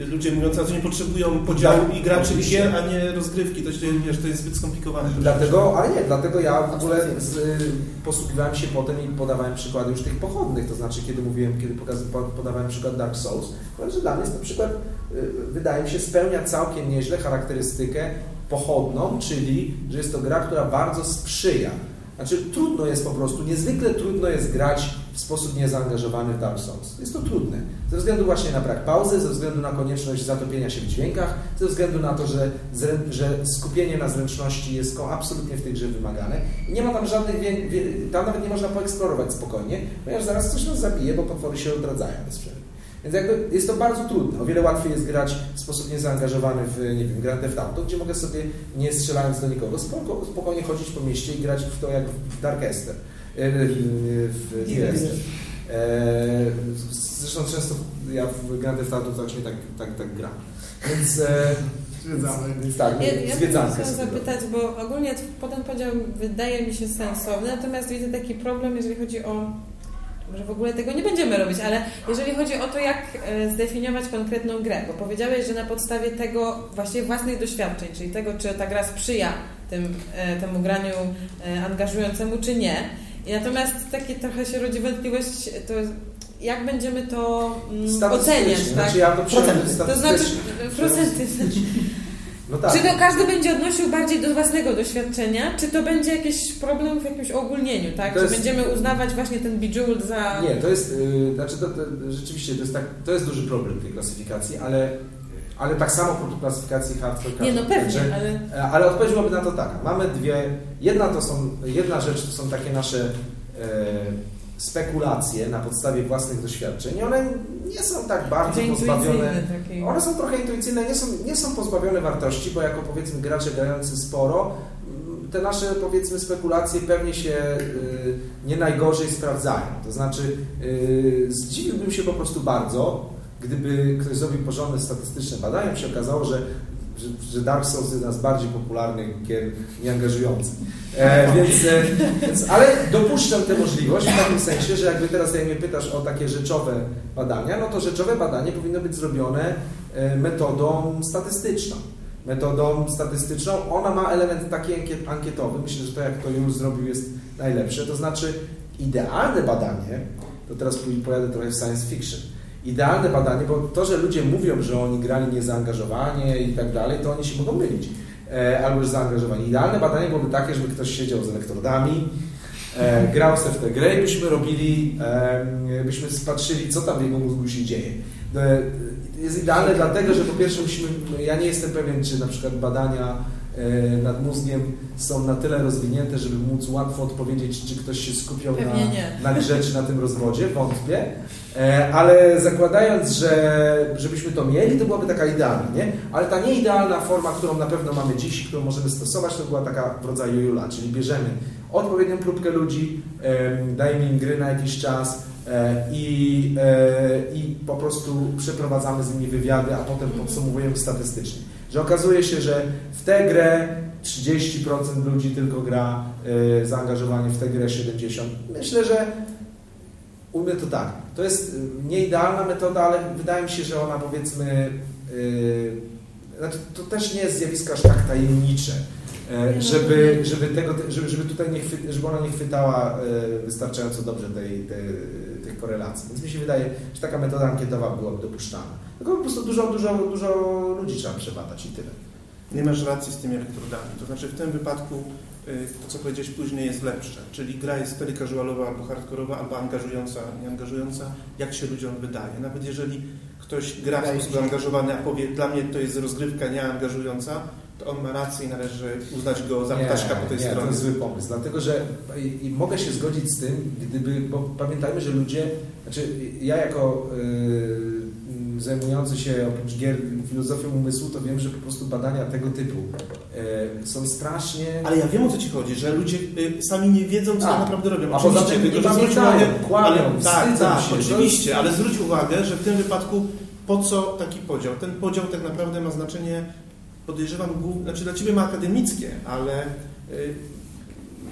y, ludzie mówiąc, że nie potrzebują podziału i graczy i gier, a nie rozgrywki. To, się, wiesz, to jest zbyt skomplikowane. Dlatego, ale nie, dlatego ja w ogóle z, y, posługiwałem się potem i podawałem przykłady już tych pochodnych, to znaczy kiedy mówiłem, kiedy pokaz, podawałem przykład Dark Souls, powiem, że dla mnie jest na przykład, y, wydaje mi się, spełnia całkiem nieźle charakterystykę pochodną, czyli, że jest to gra, która bardzo sprzyja. Znaczy trudno jest po prostu, niezwykle trudno jest grać w sposób niezaangażowany w Dark Souls. Jest to trudne. Ze względu właśnie na brak pauzy, ze względu na konieczność zatopienia się w dźwiękach, ze względu na to, że, że skupienie na zręczności jest absolutnie w tej grze wymagane. I nie ma tam żadnych, tam nawet nie można poeksplorować spokojnie, ponieważ zaraz coś nas zabije, bo potwory się odradzają bez przerwy. Więc jakby jest to bardzo trudne. O wiele łatwiej jest grać w sposób niezaangażowany w, nie wiem, Grand Theft Auto, gdzie mogę sobie, nie strzelając do nikogo, spoko, spokojnie chodzić po mieście i grać w to jak w Dark Ester. e, W, w Dear Esther. E, Zresztą często ja w Grand Theft Auto właśnie tak, tak, tak gram. Więc, e, więc tak, Ja, ja chciałam sobie zapytać, bo ogólnie potem podział wydaje mi się sensowny, natomiast widzę taki problem, jeżeli chodzi o może w ogóle tego nie będziemy robić, ale jeżeli chodzi o to, jak e, zdefiniować konkretną grę, bo powiedziałeś, że na podstawie tego właśnie własnych doświadczeń, czyli tego, czy ta gra sprzyja tym, e, temu graniu e, angażującemu, czy nie. I natomiast takie trochę się rodzi wątpliwość, to jak będziemy to mm, oceniać, tak? Znaczy ja to. To znaczy procenty. No tak. Czy to każdy będzie odnosił bardziej do własnego doświadczenia, czy to będzie jakiś problem w jakimś ogólnieniu, tak? To Czy jest- będziemy uznawać właśnie ten Bejeweled za... Nie, to jest, yy, znaczy to, to, rzeczywiście to jest, tak, to jest duży problem tej klasyfikacji, ale, ale tak samo po klasyfikacji hardcore Nie, no pewnie, Także- ale... E, Ale odpowiedź byłaby na to taka. Mamy dwie. Jedna to są, jedna rzecz to są takie nasze e, spekulacje na podstawie własnych doświadczeń. I one nie są tak bardzo pozbawione. One są trochę intuicyjne, nie są, nie są pozbawione wartości, bo jako powiedzmy gracze grający sporo, mm, te nasze powiedzmy spekulacje pewnie się y, nie najgorzej sprawdzają. To znaczy y, zdziwiłbym się po prostu bardzo, gdyby ktoś zrobił porządne statystyczne badania, się okazało, że że, że Dark Souls jest z bardziej popularnych gier nieangażujących. E, więc, e, więc, ale dopuszczam tę możliwość w takim sensie, że jakby teraz jak mnie pytasz o takie rzeczowe badania, no to rzeczowe badanie powinno być zrobione e, metodą statystyczną. Metodą statystyczną. Ona ma element taki ankiet, ankietowy. Myślę, że to jak to już zrobił jest najlepsze. To znaczy idealne badanie, to teraz pojadę trochę w science fiction, idealne badanie, bo to, że ludzie mówią, że oni grali niezaangażowanie i tak dalej, to oni się mogą mylić. E, albo już zaangażowani. Idealne badanie byłoby takie, żeby ktoś siedział z elektrodami, e, grał sobie w tę grę i byśmy robili, e, byśmy spatrzyli, co tam w jego mózgu się dzieje. E, jest idealne dlatego, że po pierwsze musimy, ja nie jestem pewien, czy na przykład badania nad mózgiem są na tyle rozwinięte, żeby móc łatwo odpowiedzieć, czy ktoś się skupiał na, na grze, czy na tym rozwodzie, wątpię. E, ale zakładając, że żebyśmy to mieli, to byłaby taka idealna, nie? Ale ta nieidealna forma, którą na pewno mamy dziś, którą możemy stosować, to była taka w rodzaju Jula, czyli bierzemy odpowiednią próbkę ludzi, dajemy im gry na jakiś czas e, i, e, i po prostu przeprowadzamy z nimi wywiady, a potem podsumowujemy statystycznie. Że okazuje się, że w tę grę 30% ludzi tylko gra zaangażowanie, w tę grę 70%. Myślę, że ujmę to tak. To jest y, nieidealna metoda, ale wydaje mi się, że ona powiedzmy. Yy, znaczy to też nie jest zjawisko aż tak tajemnicze, żeby, żeby, tego, żeby, żeby tutaj nie żeby ona nie chwytała wystarczająco dobrze tej, tej, tej korelacji. Więc mi się wydaje, że taka metoda ankietowa byłaby dopuszczalna. Tylko po prostu dużo, dużo, dużo ludzi trzeba przebadać i tyle. Nie masz racji z tymi elektrodami. To znaczy w tym wypadku Y, to, co powiedziałeś później, jest lepsze. Czyli gra jest wtedy casualowa albo hardkorowa, albo angażująca, nieangażująca, jak się ludziom wydaje. Nawet jeżeli ktoś gra w sposób zaangażowany, a powie, dla mnie to jest rozgrywka nieangażująca, to on ma rację i należy uznać go za ptaszka po tej nie, stronie. to jest zły pomysł, dlatego że i, i mogę się zgodzić z tym, gdyby, bo pamiętajmy, że ludzie, znaczy ja jako yy, zajmujący się oprócz gier filozofią umysłu, to wiem, że po prostu badania tego typu yy, są strasznie... Ale ja wiem o co Ci chodzi, że ludzie yy, sami nie wiedzą, co tak naprawdę robią. A poza tym tylko, zwróć uwagę, kłamią, ale, tak, tak, się, oczywiście, ale zwróć uwagę, że w tym wypadku po co taki podział? Ten podział tak naprawdę ma znaczenie podejrzewam, znaczy dla Ciebie ma akademickie, ale y,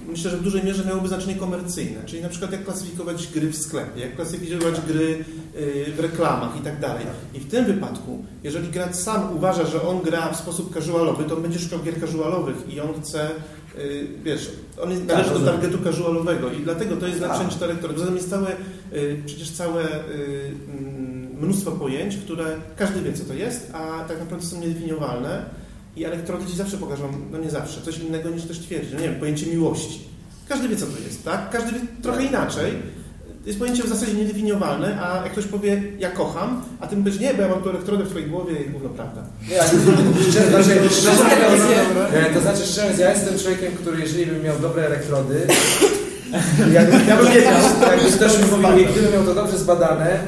myślę, że w dużej mierze miałoby znaczenie komercyjne, czyli na przykład jak klasyfikować gry w sklepie, jak klasyfikować gry y, w reklamach i tak dalej. I w tym wypadku, jeżeli gracz sam uważa, że on gra w sposób casualowy, to on będzie szukał gier casualowych i on chce, y, wiesz, on jest, należy tak, do targetu casualowego i dlatego to jest tak. czterech lektorów. Zatem jest całe, przecież całe mm, mnóstwo pojęć, które każdy wie, co to jest, a tak naprawdę są niedefiniowalne i elektrody ci zawsze pokażą, no nie zawsze, coś innego niż też twierdzi. No nie wiem, pojęcie miłości. Każdy wie, co to jest, tak? Każdy wie trochę inaczej. To jest pojęcie w zasadzie niedefiniowalne, a jak ktoś powie, ja kocham, a ty mówisz, nie, bo ja mam tu elektrody w twojej głowie i gówno prawda. Nie, szczerze, znaczy, szczerze, to znaczy szczerze, ja jestem człowiekiem, który jeżeli bym miał dobre elektrody, jakby, ja bym *laughs* wiedział, jakby ktoś mi mówił, gdybym miał to dobrze zbadane,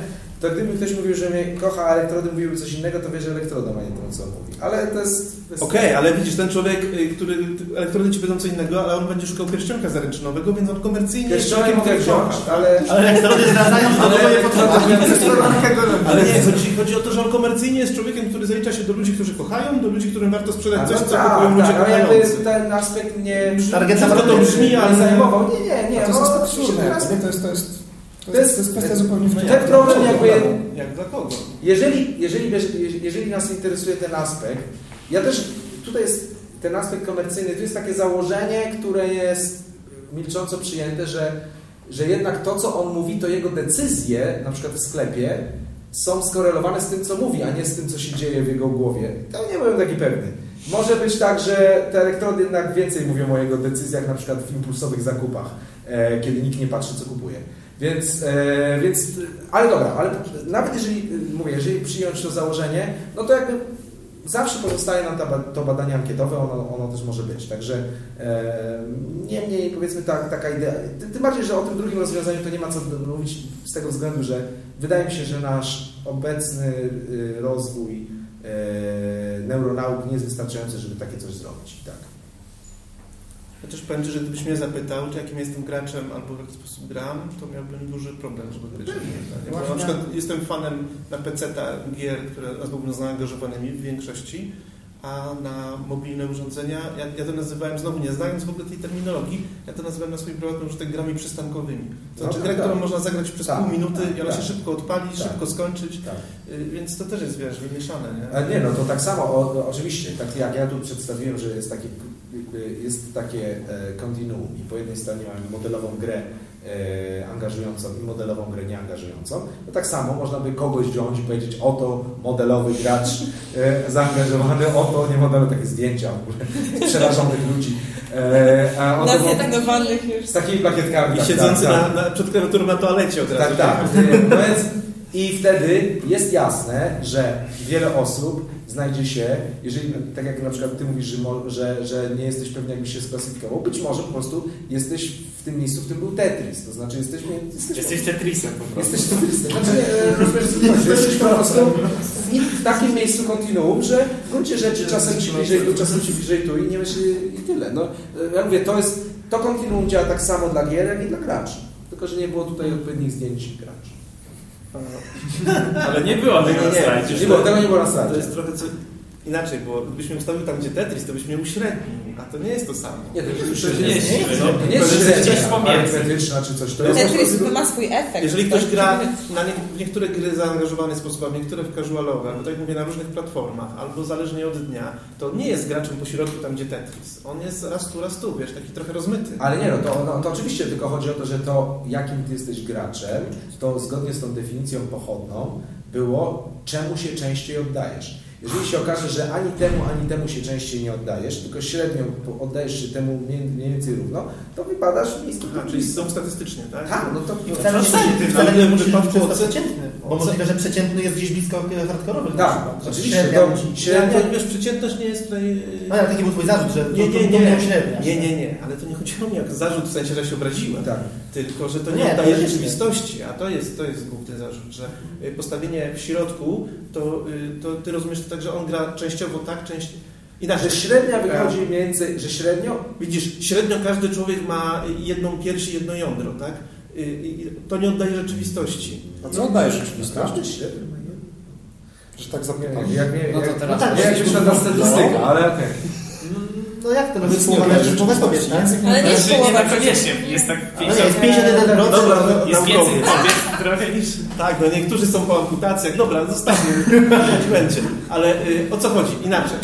to gdyby ktoś mówił, że mnie kocha, a elektrody mówiły coś innego, to wie, że elektroda ma nie to, co mówi. Ale to jest... Okej, okay, ale widzisz, ten człowiek, y, który elektrody ci powiedzą co innego, ale on będzie szukał pierścionka zaręczynowego, więc on komercyjnie... Pierścionek mogę wziąć, ale... Ale elektrody zdradzają, że to nie potrzeba. Ale nie, chodzi, chodzi o to, że on komercyjnie jest człowiekiem, który zalicza się do ludzi, którzy kochają, do ludzi, którym warto sprzedać coś, no co kupują ludzie tak, kochający. ten aspekt nie... Target to brzmi, ale zajmował. Nie, nie, nie. To jest to jest... To to jest, to jest kwestia zupełnie no Ten problem jakby... Jak dla kogo? Jeżeli, jeżeli, jeżeli nas interesuje ten aspekt, ja też, tutaj jest ten aspekt komercyjny, to jest takie założenie, które jest milcząco przyjęte, że, że jednak to, co on mówi, to jego decyzje, na przykład w sklepie, są skorelowane z tym, co mówi, a nie z tym, co się dzieje w jego głowie. To nie byłem taki pewny. Może być tak, że te elektrody jednak więcej mówią o jego decyzjach, na przykład w impulsowych zakupach, e, kiedy nikt nie patrzy, co kupuje. Więc, e, więc, ale dobra, ale nawet jeżeli, mówię, jeżeli przyjąć to założenie, no to jakby zawsze pozostaje nam ta, to badanie ankietowe, ono, ono też może być. Także e, niemniej powiedzmy ta, taka idea, tym bardziej, że o tym drugim rozwiązaniu to nie ma co mówić z tego względu, że wydaje mi się, że nasz obecny y, rozwój e, neuronauk nie jest wystarczający, żeby takie coś zrobić. Tak. Też powiem że gdybyś mnie zapytał, czy jakim jestem graczem albo w jaki sposób gram, to miałbym duży problem, żeby odpowiedzieć na pytanie. na przykład jestem fanem na PC gier, które nazwałbym zaangażowanymi w większości, a na mobilne urządzenia, ja, ja to nazywałem, znowu nie znając w ogóle tej terminologii, ja to nazywałem na swoim prywatnym użytek grami przystankowymi. To No znaczy tak, grę, którą tak. można zagrać przez Tak, pół minuty i ona tak. się szybko odpali, Tak. szybko skończyć, Tak. y, więc to też jest, wiesz, wymieszane, nie? Nie, no to tak samo, o, oczywiście, tak jak ja tu przedstawiłem, że jest jakby jest takie e, continuum i po jednej stronie mamy modelową grę e, angażującą i modelową grę nieangażującą, to tak samo można by kogoś wziąć i powiedzieć oto modelowy gracz e, zaangażowany, oto niemodelowe, takie zdjęcia w ogóle *laughs* przerażonych ludzi. E, a oto, już. z takimi plakietkami. I tak, siedzący tak, tak. Na, na, przed klawiaturą na toalecie od razu. Tak, tak. No więc, I wtedy jest jasne, że wiele osób znajdzie się, jeżeli, tak jak na przykład Ty mówisz, że, że, że nie jesteś pewny, jakbyś się sklasyfikował, być może po prostu jesteś w tym miejscu, w którym był Tetris, to znaczy jesteś... jesteś Jesteś Tetrisem po prostu. Jesteś Tetrisem. Znaczy, e, rozumiesz, jesteś po prostu w takim miejscu kontinuum, że w gruncie rzeczy czasem ci bliżej tu, czasem ci bliżej tu i nie wiesz i tyle. No, e, ja mówię, to jest, to kontinuum działa tak samo dla gier, jak i dla graczy. Tylko, że nie było tutaj odpowiednich zdjęć graczy. Ale nie było tego na slajdzie. Nie było, tego nie było na To slajdzie. jest trochę co inaczej, bo gdybyś mnie ustawił tam, gdzie Tetris, to byś mnie uśrednił, a to nie jest to samo. Nie, to To jest średnio. to nie jest To gdzieś pomiędzy. czy coś. To jest Tetris prostu... ma swój efekt. Jeżeli ktoś tak? gra na nie, w niektóre gry zaangażowany sposób, a niektóre w casualowe, albo tak jak mówię, na różnych platformach, albo zależnie od dnia, to nie jest graczem po środku tam, gdzie Tetris. On jest raz tu, raz tu, wiesz, taki trochę rozmyty. Ale nie, no to, no to oczywiście tylko chodzi o to, że to jakim ty jesteś graczem, to zgodnie z tą definicją pochodną było, czemu się częściej oddajesz. Jeżeli się okaże, że ani temu, ani temu się częściej nie oddajesz, tylko średnio oddajesz się temu mniej, mniej więcej równo, to wypadasz w miejscu A, czyli są statystycznie, tak? Tak, no to... I wcale nie Wcale nie wcale nie musi być przeciętny, bo możliwe, że przeciętny jest gdzieś blisko hardkorowych. Tak, oczywiście, średnia ja, wiesz, przeciętność nie jest tutaj... No ale taki był twój zarzut, że Nie, to- nie, to- to nie. średnia. Nie, nie, nie, ale to nie chodziło mi jak zarzut w sensie, że się obraziłem. Tak. Tylko, że to No nie, nie, oddaje rzeczywistości, a to jest, to jest główny zarzut, że y, postawienie w środku, to, y, to ty rozumiesz to tak, że on gra częściowo tak, część... Inaczej, Że średnia wychodzi mniej więcej, że średnio... Widzisz, średnio każdy człowiek ma jedną pierś i jedno jądro, tak? Y, i to nie oddaje rzeczywistości. A co oddajesz rzeczywistość? Każdy średnio ma jedno. Że tak Nie, zapytam. Jak nie, No to jak, teraz- no tak, nie jakbyś na ta statystyka, ale okej. No jak to, no jest połowa oddaje mężczyzn, połowa kobiet, tak? Ale nie jest nie połowa niekoniecznie. Jest tak No nie, jest 51%. Dobra, no, Jest więcej kobiet trochę niż... Tak, no niektórzy są po amputacjach. Dobra, zostawmy, niech będzie. Ale y, o co chodzi? Inaczej.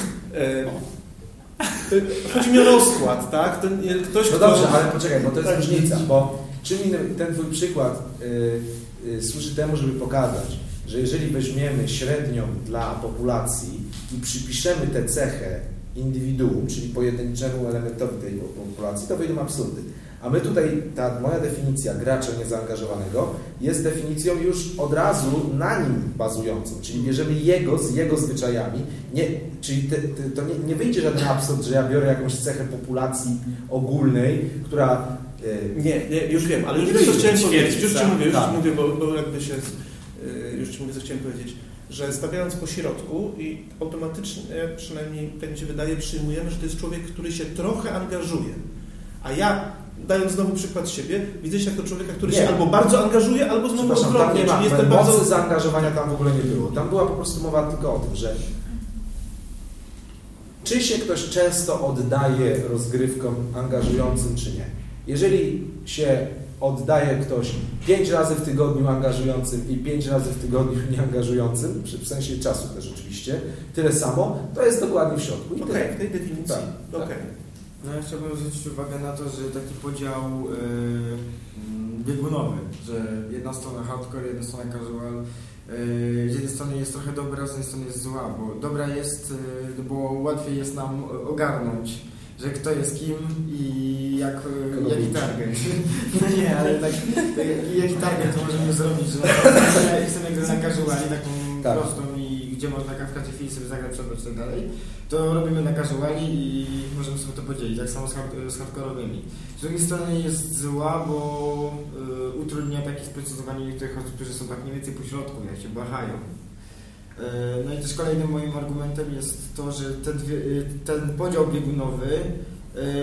Y, y, chodzi mi o rozkład, tak? Ten, ktoś, No kto... dobrze, ale poczekaj, bo to jest Tak. różnica, bo czym innym ten twój przykład y, y, służy temu, żeby pokazać, że jeżeli weźmiemy średnią dla populacji i przypiszemy tę cechę indywiduum, czyli pojedynczemu elementowi tej populacji, to wyjdą absurdy. A my tutaj, ta moja definicja gracza niezaangażowanego jest definicją już od razu na nim bazującą, czyli bierzemy jego z jego zwyczajami, nie, czyli te, te, to nie, nie wyjdzie żaden absurd, że ja biorę jakąś cechę populacji ogólnej, która... y, Nie, nie, już wiem, ale już Nie wiem, co wyjdzie. chciałem powiedzieć. Już Ci Ćwierćca. mówię, już Tak. Mówię, bo, bo jakby się... y, Już Ci mówię, co chciałem powiedzieć. Że stawiając po środku i automatycznie, przynajmniej tak mi się wydaje, przyjmujemy, że to jest człowiek, który się trochę angażuje. A ja, dając znowu przykład siebie, widzę się jako człowieka, który Nie. się albo bardzo angażuje, albo znowu odwrotnie. Czyli jestem bardzo... zaangażowania tam w ogóle nie było. Tam była po prostu mowa tylko o tym, że czy się ktoś często oddaje rozgrywkom angażującym, czy nie. Jeżeli się oddaje ktoś pięć razy w tygodniu angażującym i pięć razy w tygodniu *laughs* nieangażującym, w sensie czasu też oczywiście, tyle samo, to jest dokładnie w środku. I Okej, tyle. w tej definicji. Tak, Okej. No ja chciałbym zwrócić uwagę na to, że taki podział yy, biegunowy, że jedna strona hardcore, jedna strona casual, yy, z jednej strony jest trochę dobra, z drugiej strony jest zła, bo dobra jest, yy, bo łatwiej jest nam ogarnąć, że kto jest kim i jak, Kogo jaki target. *laughs* No nie, ale tak, tak jaki target to możemy zrobić, że na jak chcemy grę zaangażowali taką Tak. prostą i gdzie można w każdej chwili sobie zagrać, przebrać i tak dalej, to robimy na casuali i możemy sobie to podzielić, tak samo z, hard, z hardkorowymi. Z drugiej strony jest zła, bo y, utrudnia takie sprecyzowanie niektórych osób, którzy są tak mniej więcej po środku, jak się wahają. Y, no i też kolejnym moim argumentem jest to, że te dwie, y, ten podział biegunowy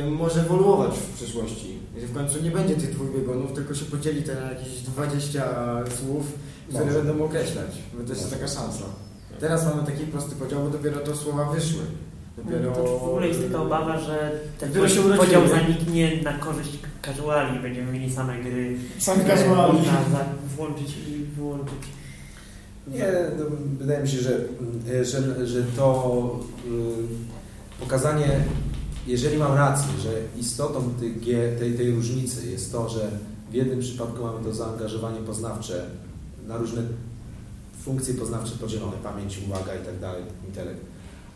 y, może ewoluować w przyszłości. Że w końcu nie będzie tych dwóch biegunów, tylko się podzieli te na jakieś 20 słów, które Może. będą określać, bo to jest taka szansa. Teraz mamy taki prosty podział, bo dopiero to słowa wyszły. Dopiero... No To w ogóle jest taka obawa, że ten urodzimy. podział zaniknie na korzyść casuali. Będziemy mieli same gry. Sam e, casuali. Można włączyć i wyłączyć. Nie, no, wydaje mi się, że, że, że to y, pokazanie, jeżeli mam rację, że istotą gier- tej, tej różnicy jest to, że w jednym przypadku mamy to zaangażowanie poznawcze na różne funkcje poznawcze podzielone, pamięć, uwaga i tak dalej, intelekt,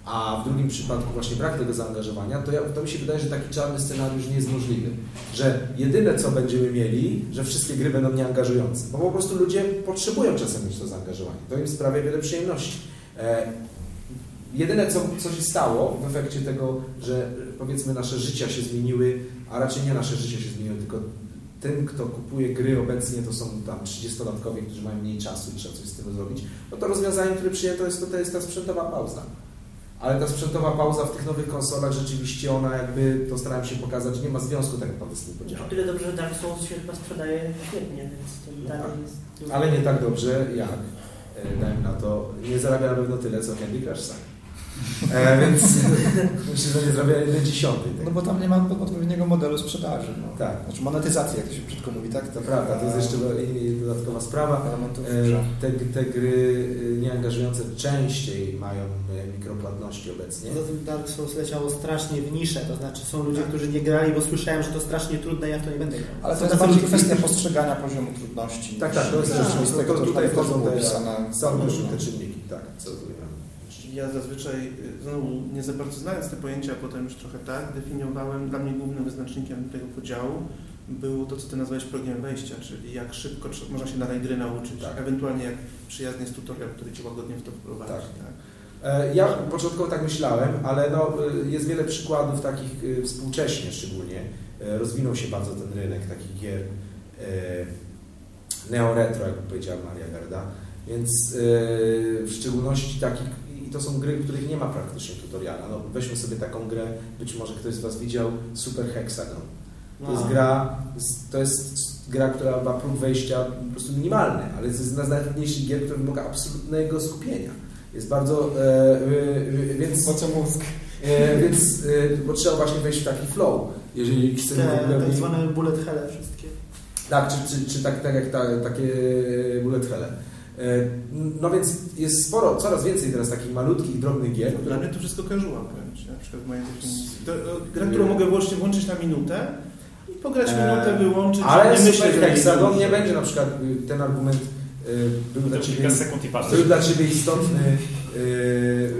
a w drugim przypadku właśnie brak tego zaangażowania, to, ja, to mi się wydaje, że taki czarny scenariusz nie jest możliwy. Że jedyne, co będziemy mieli, że wszystkie gry będą nieangażujące, bo po prostu ludzie potrzebują czasem mieć to zaangażowanie. To im sprawia wiele przyjemności. E, jedyne, co, co się stało w efekcie tego, że e, powiedzmy nasze życia się zmieniły, a raczej nie nasze życie się zmieniły, tylko tym, kto kupuje gry obecnie, to są tam 30-latkowie, którzy mają mniej czasu i trzeba coś z tym zrobić, no to rozwiązanie, które przyjęto jest to, to jest ta sprzętowa pauza. Ale ta sprzętowa pauza w tych nowych konsolach rzeczywiście ona jakby, to starałem się pokazać, nie ma związku tak naprawdę z tym O podziałem. tyle dobrze, że Dark Souls się chyba sprzedaje świetnie, więc to No tak. jest... Ale nie tak dobrze jak, e, dajmy na to, nie zarabia na pewno tyle, co Candy Crush sam. E, więc *laughs* myślę, że nie zarabia jednej dziesiątej. No bo tam nie ma odpowiedniego modelu sprzedaży. No. Tak. Znaczy monetyzacji, jak to się brzydko mówi, tak? To prawda, to jest jeszcze dodatkowa sprawa. elementów w E. Te, te gry e, nieangażujące częściej mają e, mikropłatności obecnie. Poza tym Dark Souls leciało strasznie w niszę, to znaczy są ludzie, którzy nie grali, bo słyszałem, że to strasznie trudne, ja w to nie będę grał. Ale to Są jest bardziej kwestia postrzegania poziomu trudności. Tak, tak, to jest rzeczywistego, to to tutaj wchodzą te różne. te czynniki, tak, co. Ja zazwyczaj, y, znowu nie za bardzo znając te pojęcia, a potem już trochę tak, definiowałem, dla mnie głównym wyznacznikiem tego podziału było to, co ty nazwałeś progiem wejścia, czyli jak szybko można się danej gry nauczyć, Tak. ewentualnie jak przyjazny jest tutorial, który cię łagodnie w to wprowadzi. Tak. Tak. E, Ja początkowo tak myślałem, ale no, e, jest wiele przykładów takich e, współcześnie szczególnie. E, Rozwinął się bardzo ten rynek takich gier e, neo-retro, jak powiedziała Maria Garda, więc w szczególności takich, to są gry, w których nie ma praktycznie tutoriala. No, weźmy sobie taką grę, być może ktoś z Was widział, Super Hexagon. To jest No. gra, to jest gra, która ma próg wejścia po prostu minimalny, ale to jest jedna z najtrudniejszych gier, która wymaga absolutnego skupienia. Jest bardzo, e, e, więc, Po co mózg? e, więc e, bo trzeba właśnie wejść w taki flow, jeżeli chcemy Te tak zwane bullet helle wszystkie. Tak, czy, czy, czy tak, tak jak ta, takie bullet helle. E, No więc jest sporo, coraz więcej teraz takich malutkich, drobnych gier, Dla które mnie to wszystko casual wręcz, na przykład w mojej definicji. To, to, gra, którą mogę wyłącznie włączyć na minutę i pograć minutę, wyłączyć, Ale nie myśleć, nie Hexagon nie będzie na przykład y, ten argument y, był dla Ciebie był dla Ciebie istotny, y,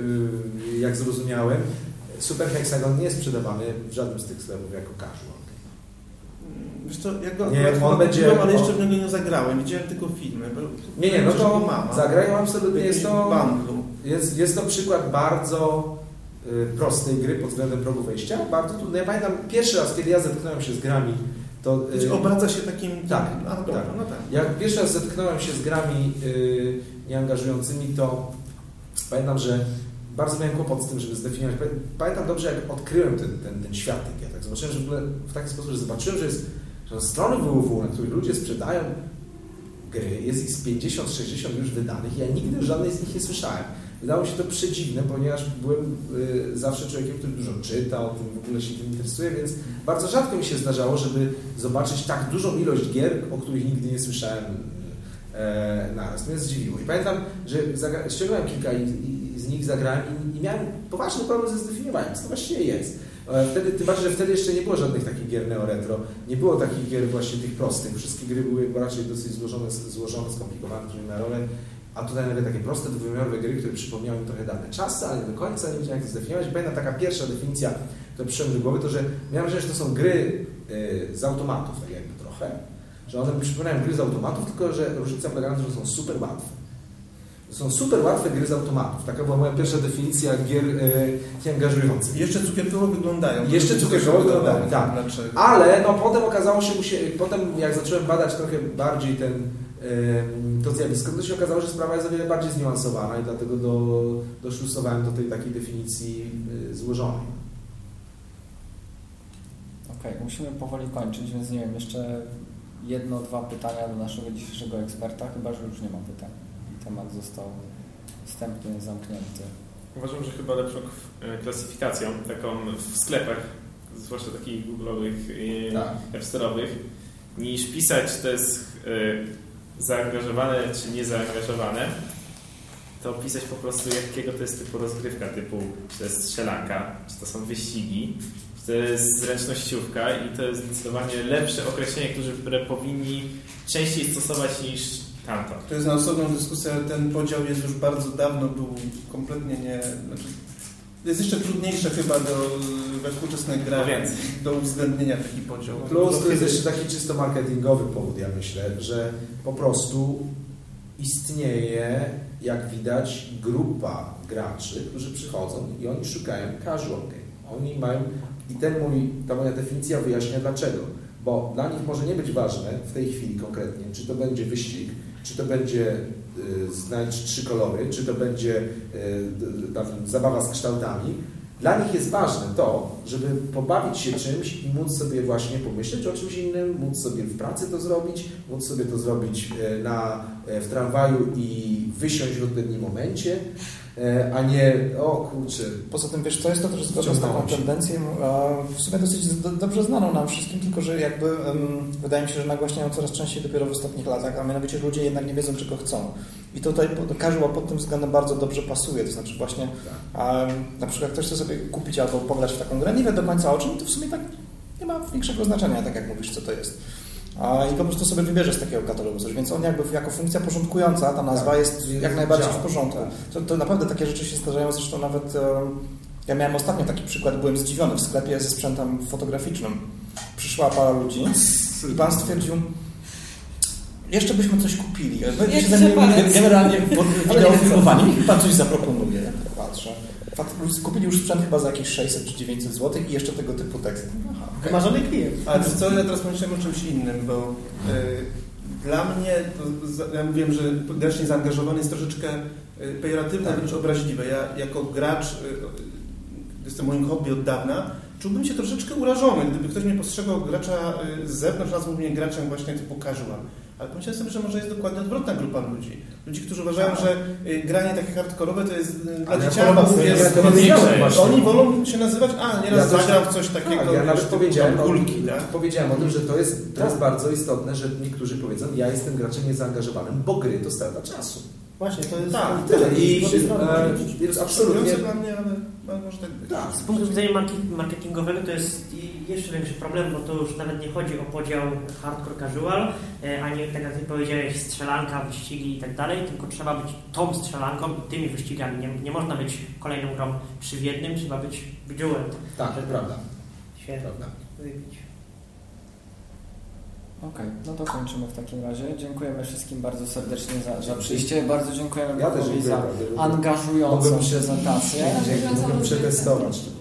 jak zrozumiałem. Super Hexagon nie jest sprzedawany w żadnym z tych sklepów jako casual. Wiesz co, jak go Nie, on będzie- kupiłem, ale jeszcze w niego nie zagrałem, widziałem tylko filmy. Nie, nie, no to go mam, ale zagrają absolutnie. Jest to, jest, jest to przykład bardzo y, prostej gry pod względem progu wejścia. Bardzo trudny. Ja pamiętam pierwszy raz, kiedy ja zetknąłem się z grami, to... y, Znaczy, obraca się takim... Tak, A, dobra, tak. no tak. Jak pierwszy raz zetknąłem się z grami y, nieangażującymi, to pamiętam, że bardzo miałem kłopot z tym, żeby zdefiniować. Pamię- Pamiętam dobrze, jak odkryłem ten, ten, ten. Tak zobaczyłem, że w, ogóle w taki sposób, że zobaczyłem, że, jest, że strony www, na których ludzie sprzedają gry, jest ich z 50-60 już wydanych. Ja nigdy żadnej z nich nie słyszałem. Wydało się to przedziwne, ponieważ byłem y, zawsze człowiekiem, który dużo czytał, tym w ogóle się tym interesuje, więc bardzo rzadko mi się zdarzało, żeby zobaczyć tak dużą ilość gier, o których nigdy nie słyszałem e, naraz. To mnie zdziwiło. I pamiętam, że ściągnąłem kilka i, i, z nich zagrałem i, i miałem poważny problem ze zdefiniowaniem, co to właściwie jest. E, Wtedy, tym bardziej, że wtedy jeszcze nie było żadnych takich gier neo-retro, nie było takich gier właśnie tych prostych. Wszystkie gry były raczej dosyć złożone, złożone skomplikowane, na rolę. A tutaj nawet takie proste, dwuwymiarowe gry, które przypomniały mi trochę dawne czasy, ale nie do końca nie wiedziałem jak to zdefiniować. Pamiętam taka pierwsza definicja, która przyszła mi do głowy, to że miałem wrażenie, że to są gry y, z automatów, tak jakby trochę. Że one mi przypominają gry z automatów, tylko że różnica polega na tym, że są super łatwe. To są super łatwe gry z automatów. Taka była moja pierwsza definicja gier y, nieangażujących. Jeszcze cukierkowo wyglądają. Jeszcze cukierkowo wyglądają, tak. Dlaczego? Ale no potem okazało się, się, potem jak zacząłem badać trochę bardziej ten, em, to zjawisko, to się okazało, że sprawa jest o wiele bardziej zniuansowana i dlatego do, doszlusowałem do tej takiej definicji y, złożonej. Okej, musimy powoli kończyć, więc nie wiem, jeszcze jedno, dwa pytania do naszego dzisiejszego eksperta, chyba że już nie ma pytań. Temat został wstępnie zamknięty. Uważam, że chyba lepszą e, klasyfikacją, taką w sklepach, zwłaszcza takich googlowych, Tak. appsterowych, niż pisać to jest zaangażowane czy niezaangażowane, to pisać po prostu jakiego to jest typu rozgrywka, typu czy to jest strzelanka, czy to są wyścigi, czy to jest zręcznościówka i to jest zdecydowanie lepsze określenie, które powinni częściej stosować niż tamto. To jest na osobną dyskusję, ale ten podział jest już bardzo dawno, był kompletnie nie... Znaczy, jest jeszcze trudniejsze chyba do, we współczesnych grach No więc. do uwzględnienia taki podział. Plus to jest jeszcze taki czysto marketingowy powód, ja myślę, że po prostu istnieje, jak widać, grupa graczy, którzy przychodzą i oni szukają casual game. Oni mają, i ten mój, ta moja definicja wyjaśnia dlaczego. Bo dla nich może nie być ważne w tej chwili konkretnie, czy to będzie wyścig, czy to będzie y, znajdź trzy kolory, czy to będzie y, zabawa z kształtami. Dla nich jest ważne to, żeby pobawić się czymś i móc sobie właśnie pomyśleć o czymś innym, móc sobie w pracy to zrobić, móc sobie to zrobić e, na, e, w tramwaju i wysiąść w odpowiednim momencie, e, a nie, o kurczę, Poza tym, wiesz, to jest to też zgodne z taką się. tendencją, w sumie dosyć do, dobrze znaną nam wszystkim, tylko że jakby em, wydaje mi się, że nagłaśniają coraz częściej dopiero w ostatnich latach, a mianowicie ludzie jednak nie wiedzą, czego chcą. I tutaj casual pod tym względem bardzo dobrze pasuje, to znaczy właśnie em, na przykład ktoś chce sobie kupić albo pograć w taką grę, nie wie do końca o czym, to w sumie tak nie ma większego znaczenia, tak jak mówisz, co to jest. A, I po prostu sobie wybierze z takiego katalogu coś, więc on jakby jako funkcja porządkująca, ta nazwa Tak, jest jest- jak najbardziej działa. w porządku. To, to naprawdę takie rzeczy się zdarzają, zresztą nawet ja miałem ostatnio taki przykład, byłem zdziwiony w sklepie ze sprzętem fotograficznym. Przyszła para ludzi i pan stwierdził, jeszcze byśmy coś kupili. Wy Jakiś się generalnie *laughs* pod wideo filmowanie, niech pan coś zaproponuje. Ja tak patrzę. Kupili już sprzęt chyba za jakieś 600 czy 900 zł i jeszcze tego typu tekst. Aha, okej. Wymarzony klient. A wiesz co, ja teraz pomyślałem o czymś innym, bo y, dla mnie, to, ja mówiłem, że gracz niezaangażowany jest troszeczkę y, pejoratywne, Tak. wręcz obraźliwe. Ja jako gracz, y, y, jestem moim hobby od dawna, czułbym się troszeczkę urażony, gdyby ktoś mnie postrzegał gracza y, z zewnątrz, nazwał mnie graczem właśnie typu casual. Ale pomyślałem sobie, że może jest dokładnie odwrotna grupa ludzi. Ludzi, którzy uważają, że y, granie takie hardkorowe to jest y, dla dzieciaków, jest, to oni wolą się nazywać, a nieraz Ja zagram w coś takiego, Tak, ja nawet powiedziałem, kulki, tak? powiedziałem o tym, że to jest, to Tak. jest bardzo istotne, że niektórzy powiedzą, ja jestem graczem niezaangażowanym, bo gry to strata czasu. Właśnie, to jest... Tak, I tyle. I, to jest prawda. e, więc absolutnie... dla mnie, ale, może tak być. Tak. Z punktu widzenia marketingowego to jest i- jeszcze większy problem, bo to już nawet nie chodzi o podział hardcore casual, e, ani tak jak ty powiedziałeś, strzelanka, wyścigi i tak dalej, tylko trzeba być tą strzelanką i tymi wyścigami. Nie, nie można być kolejną grą trzy w jednym, trzeba być bejeweled, Tak, to prawda. się prawda. wybić. Okej, no to kończymy w takim razie. Dziękujemy wszystkim bardzo serdecznie za, za przyjście. Bardzo dziękujemy Ja też Pawłowi za angażującą prezentację. Dzięki, mogłem przetestować.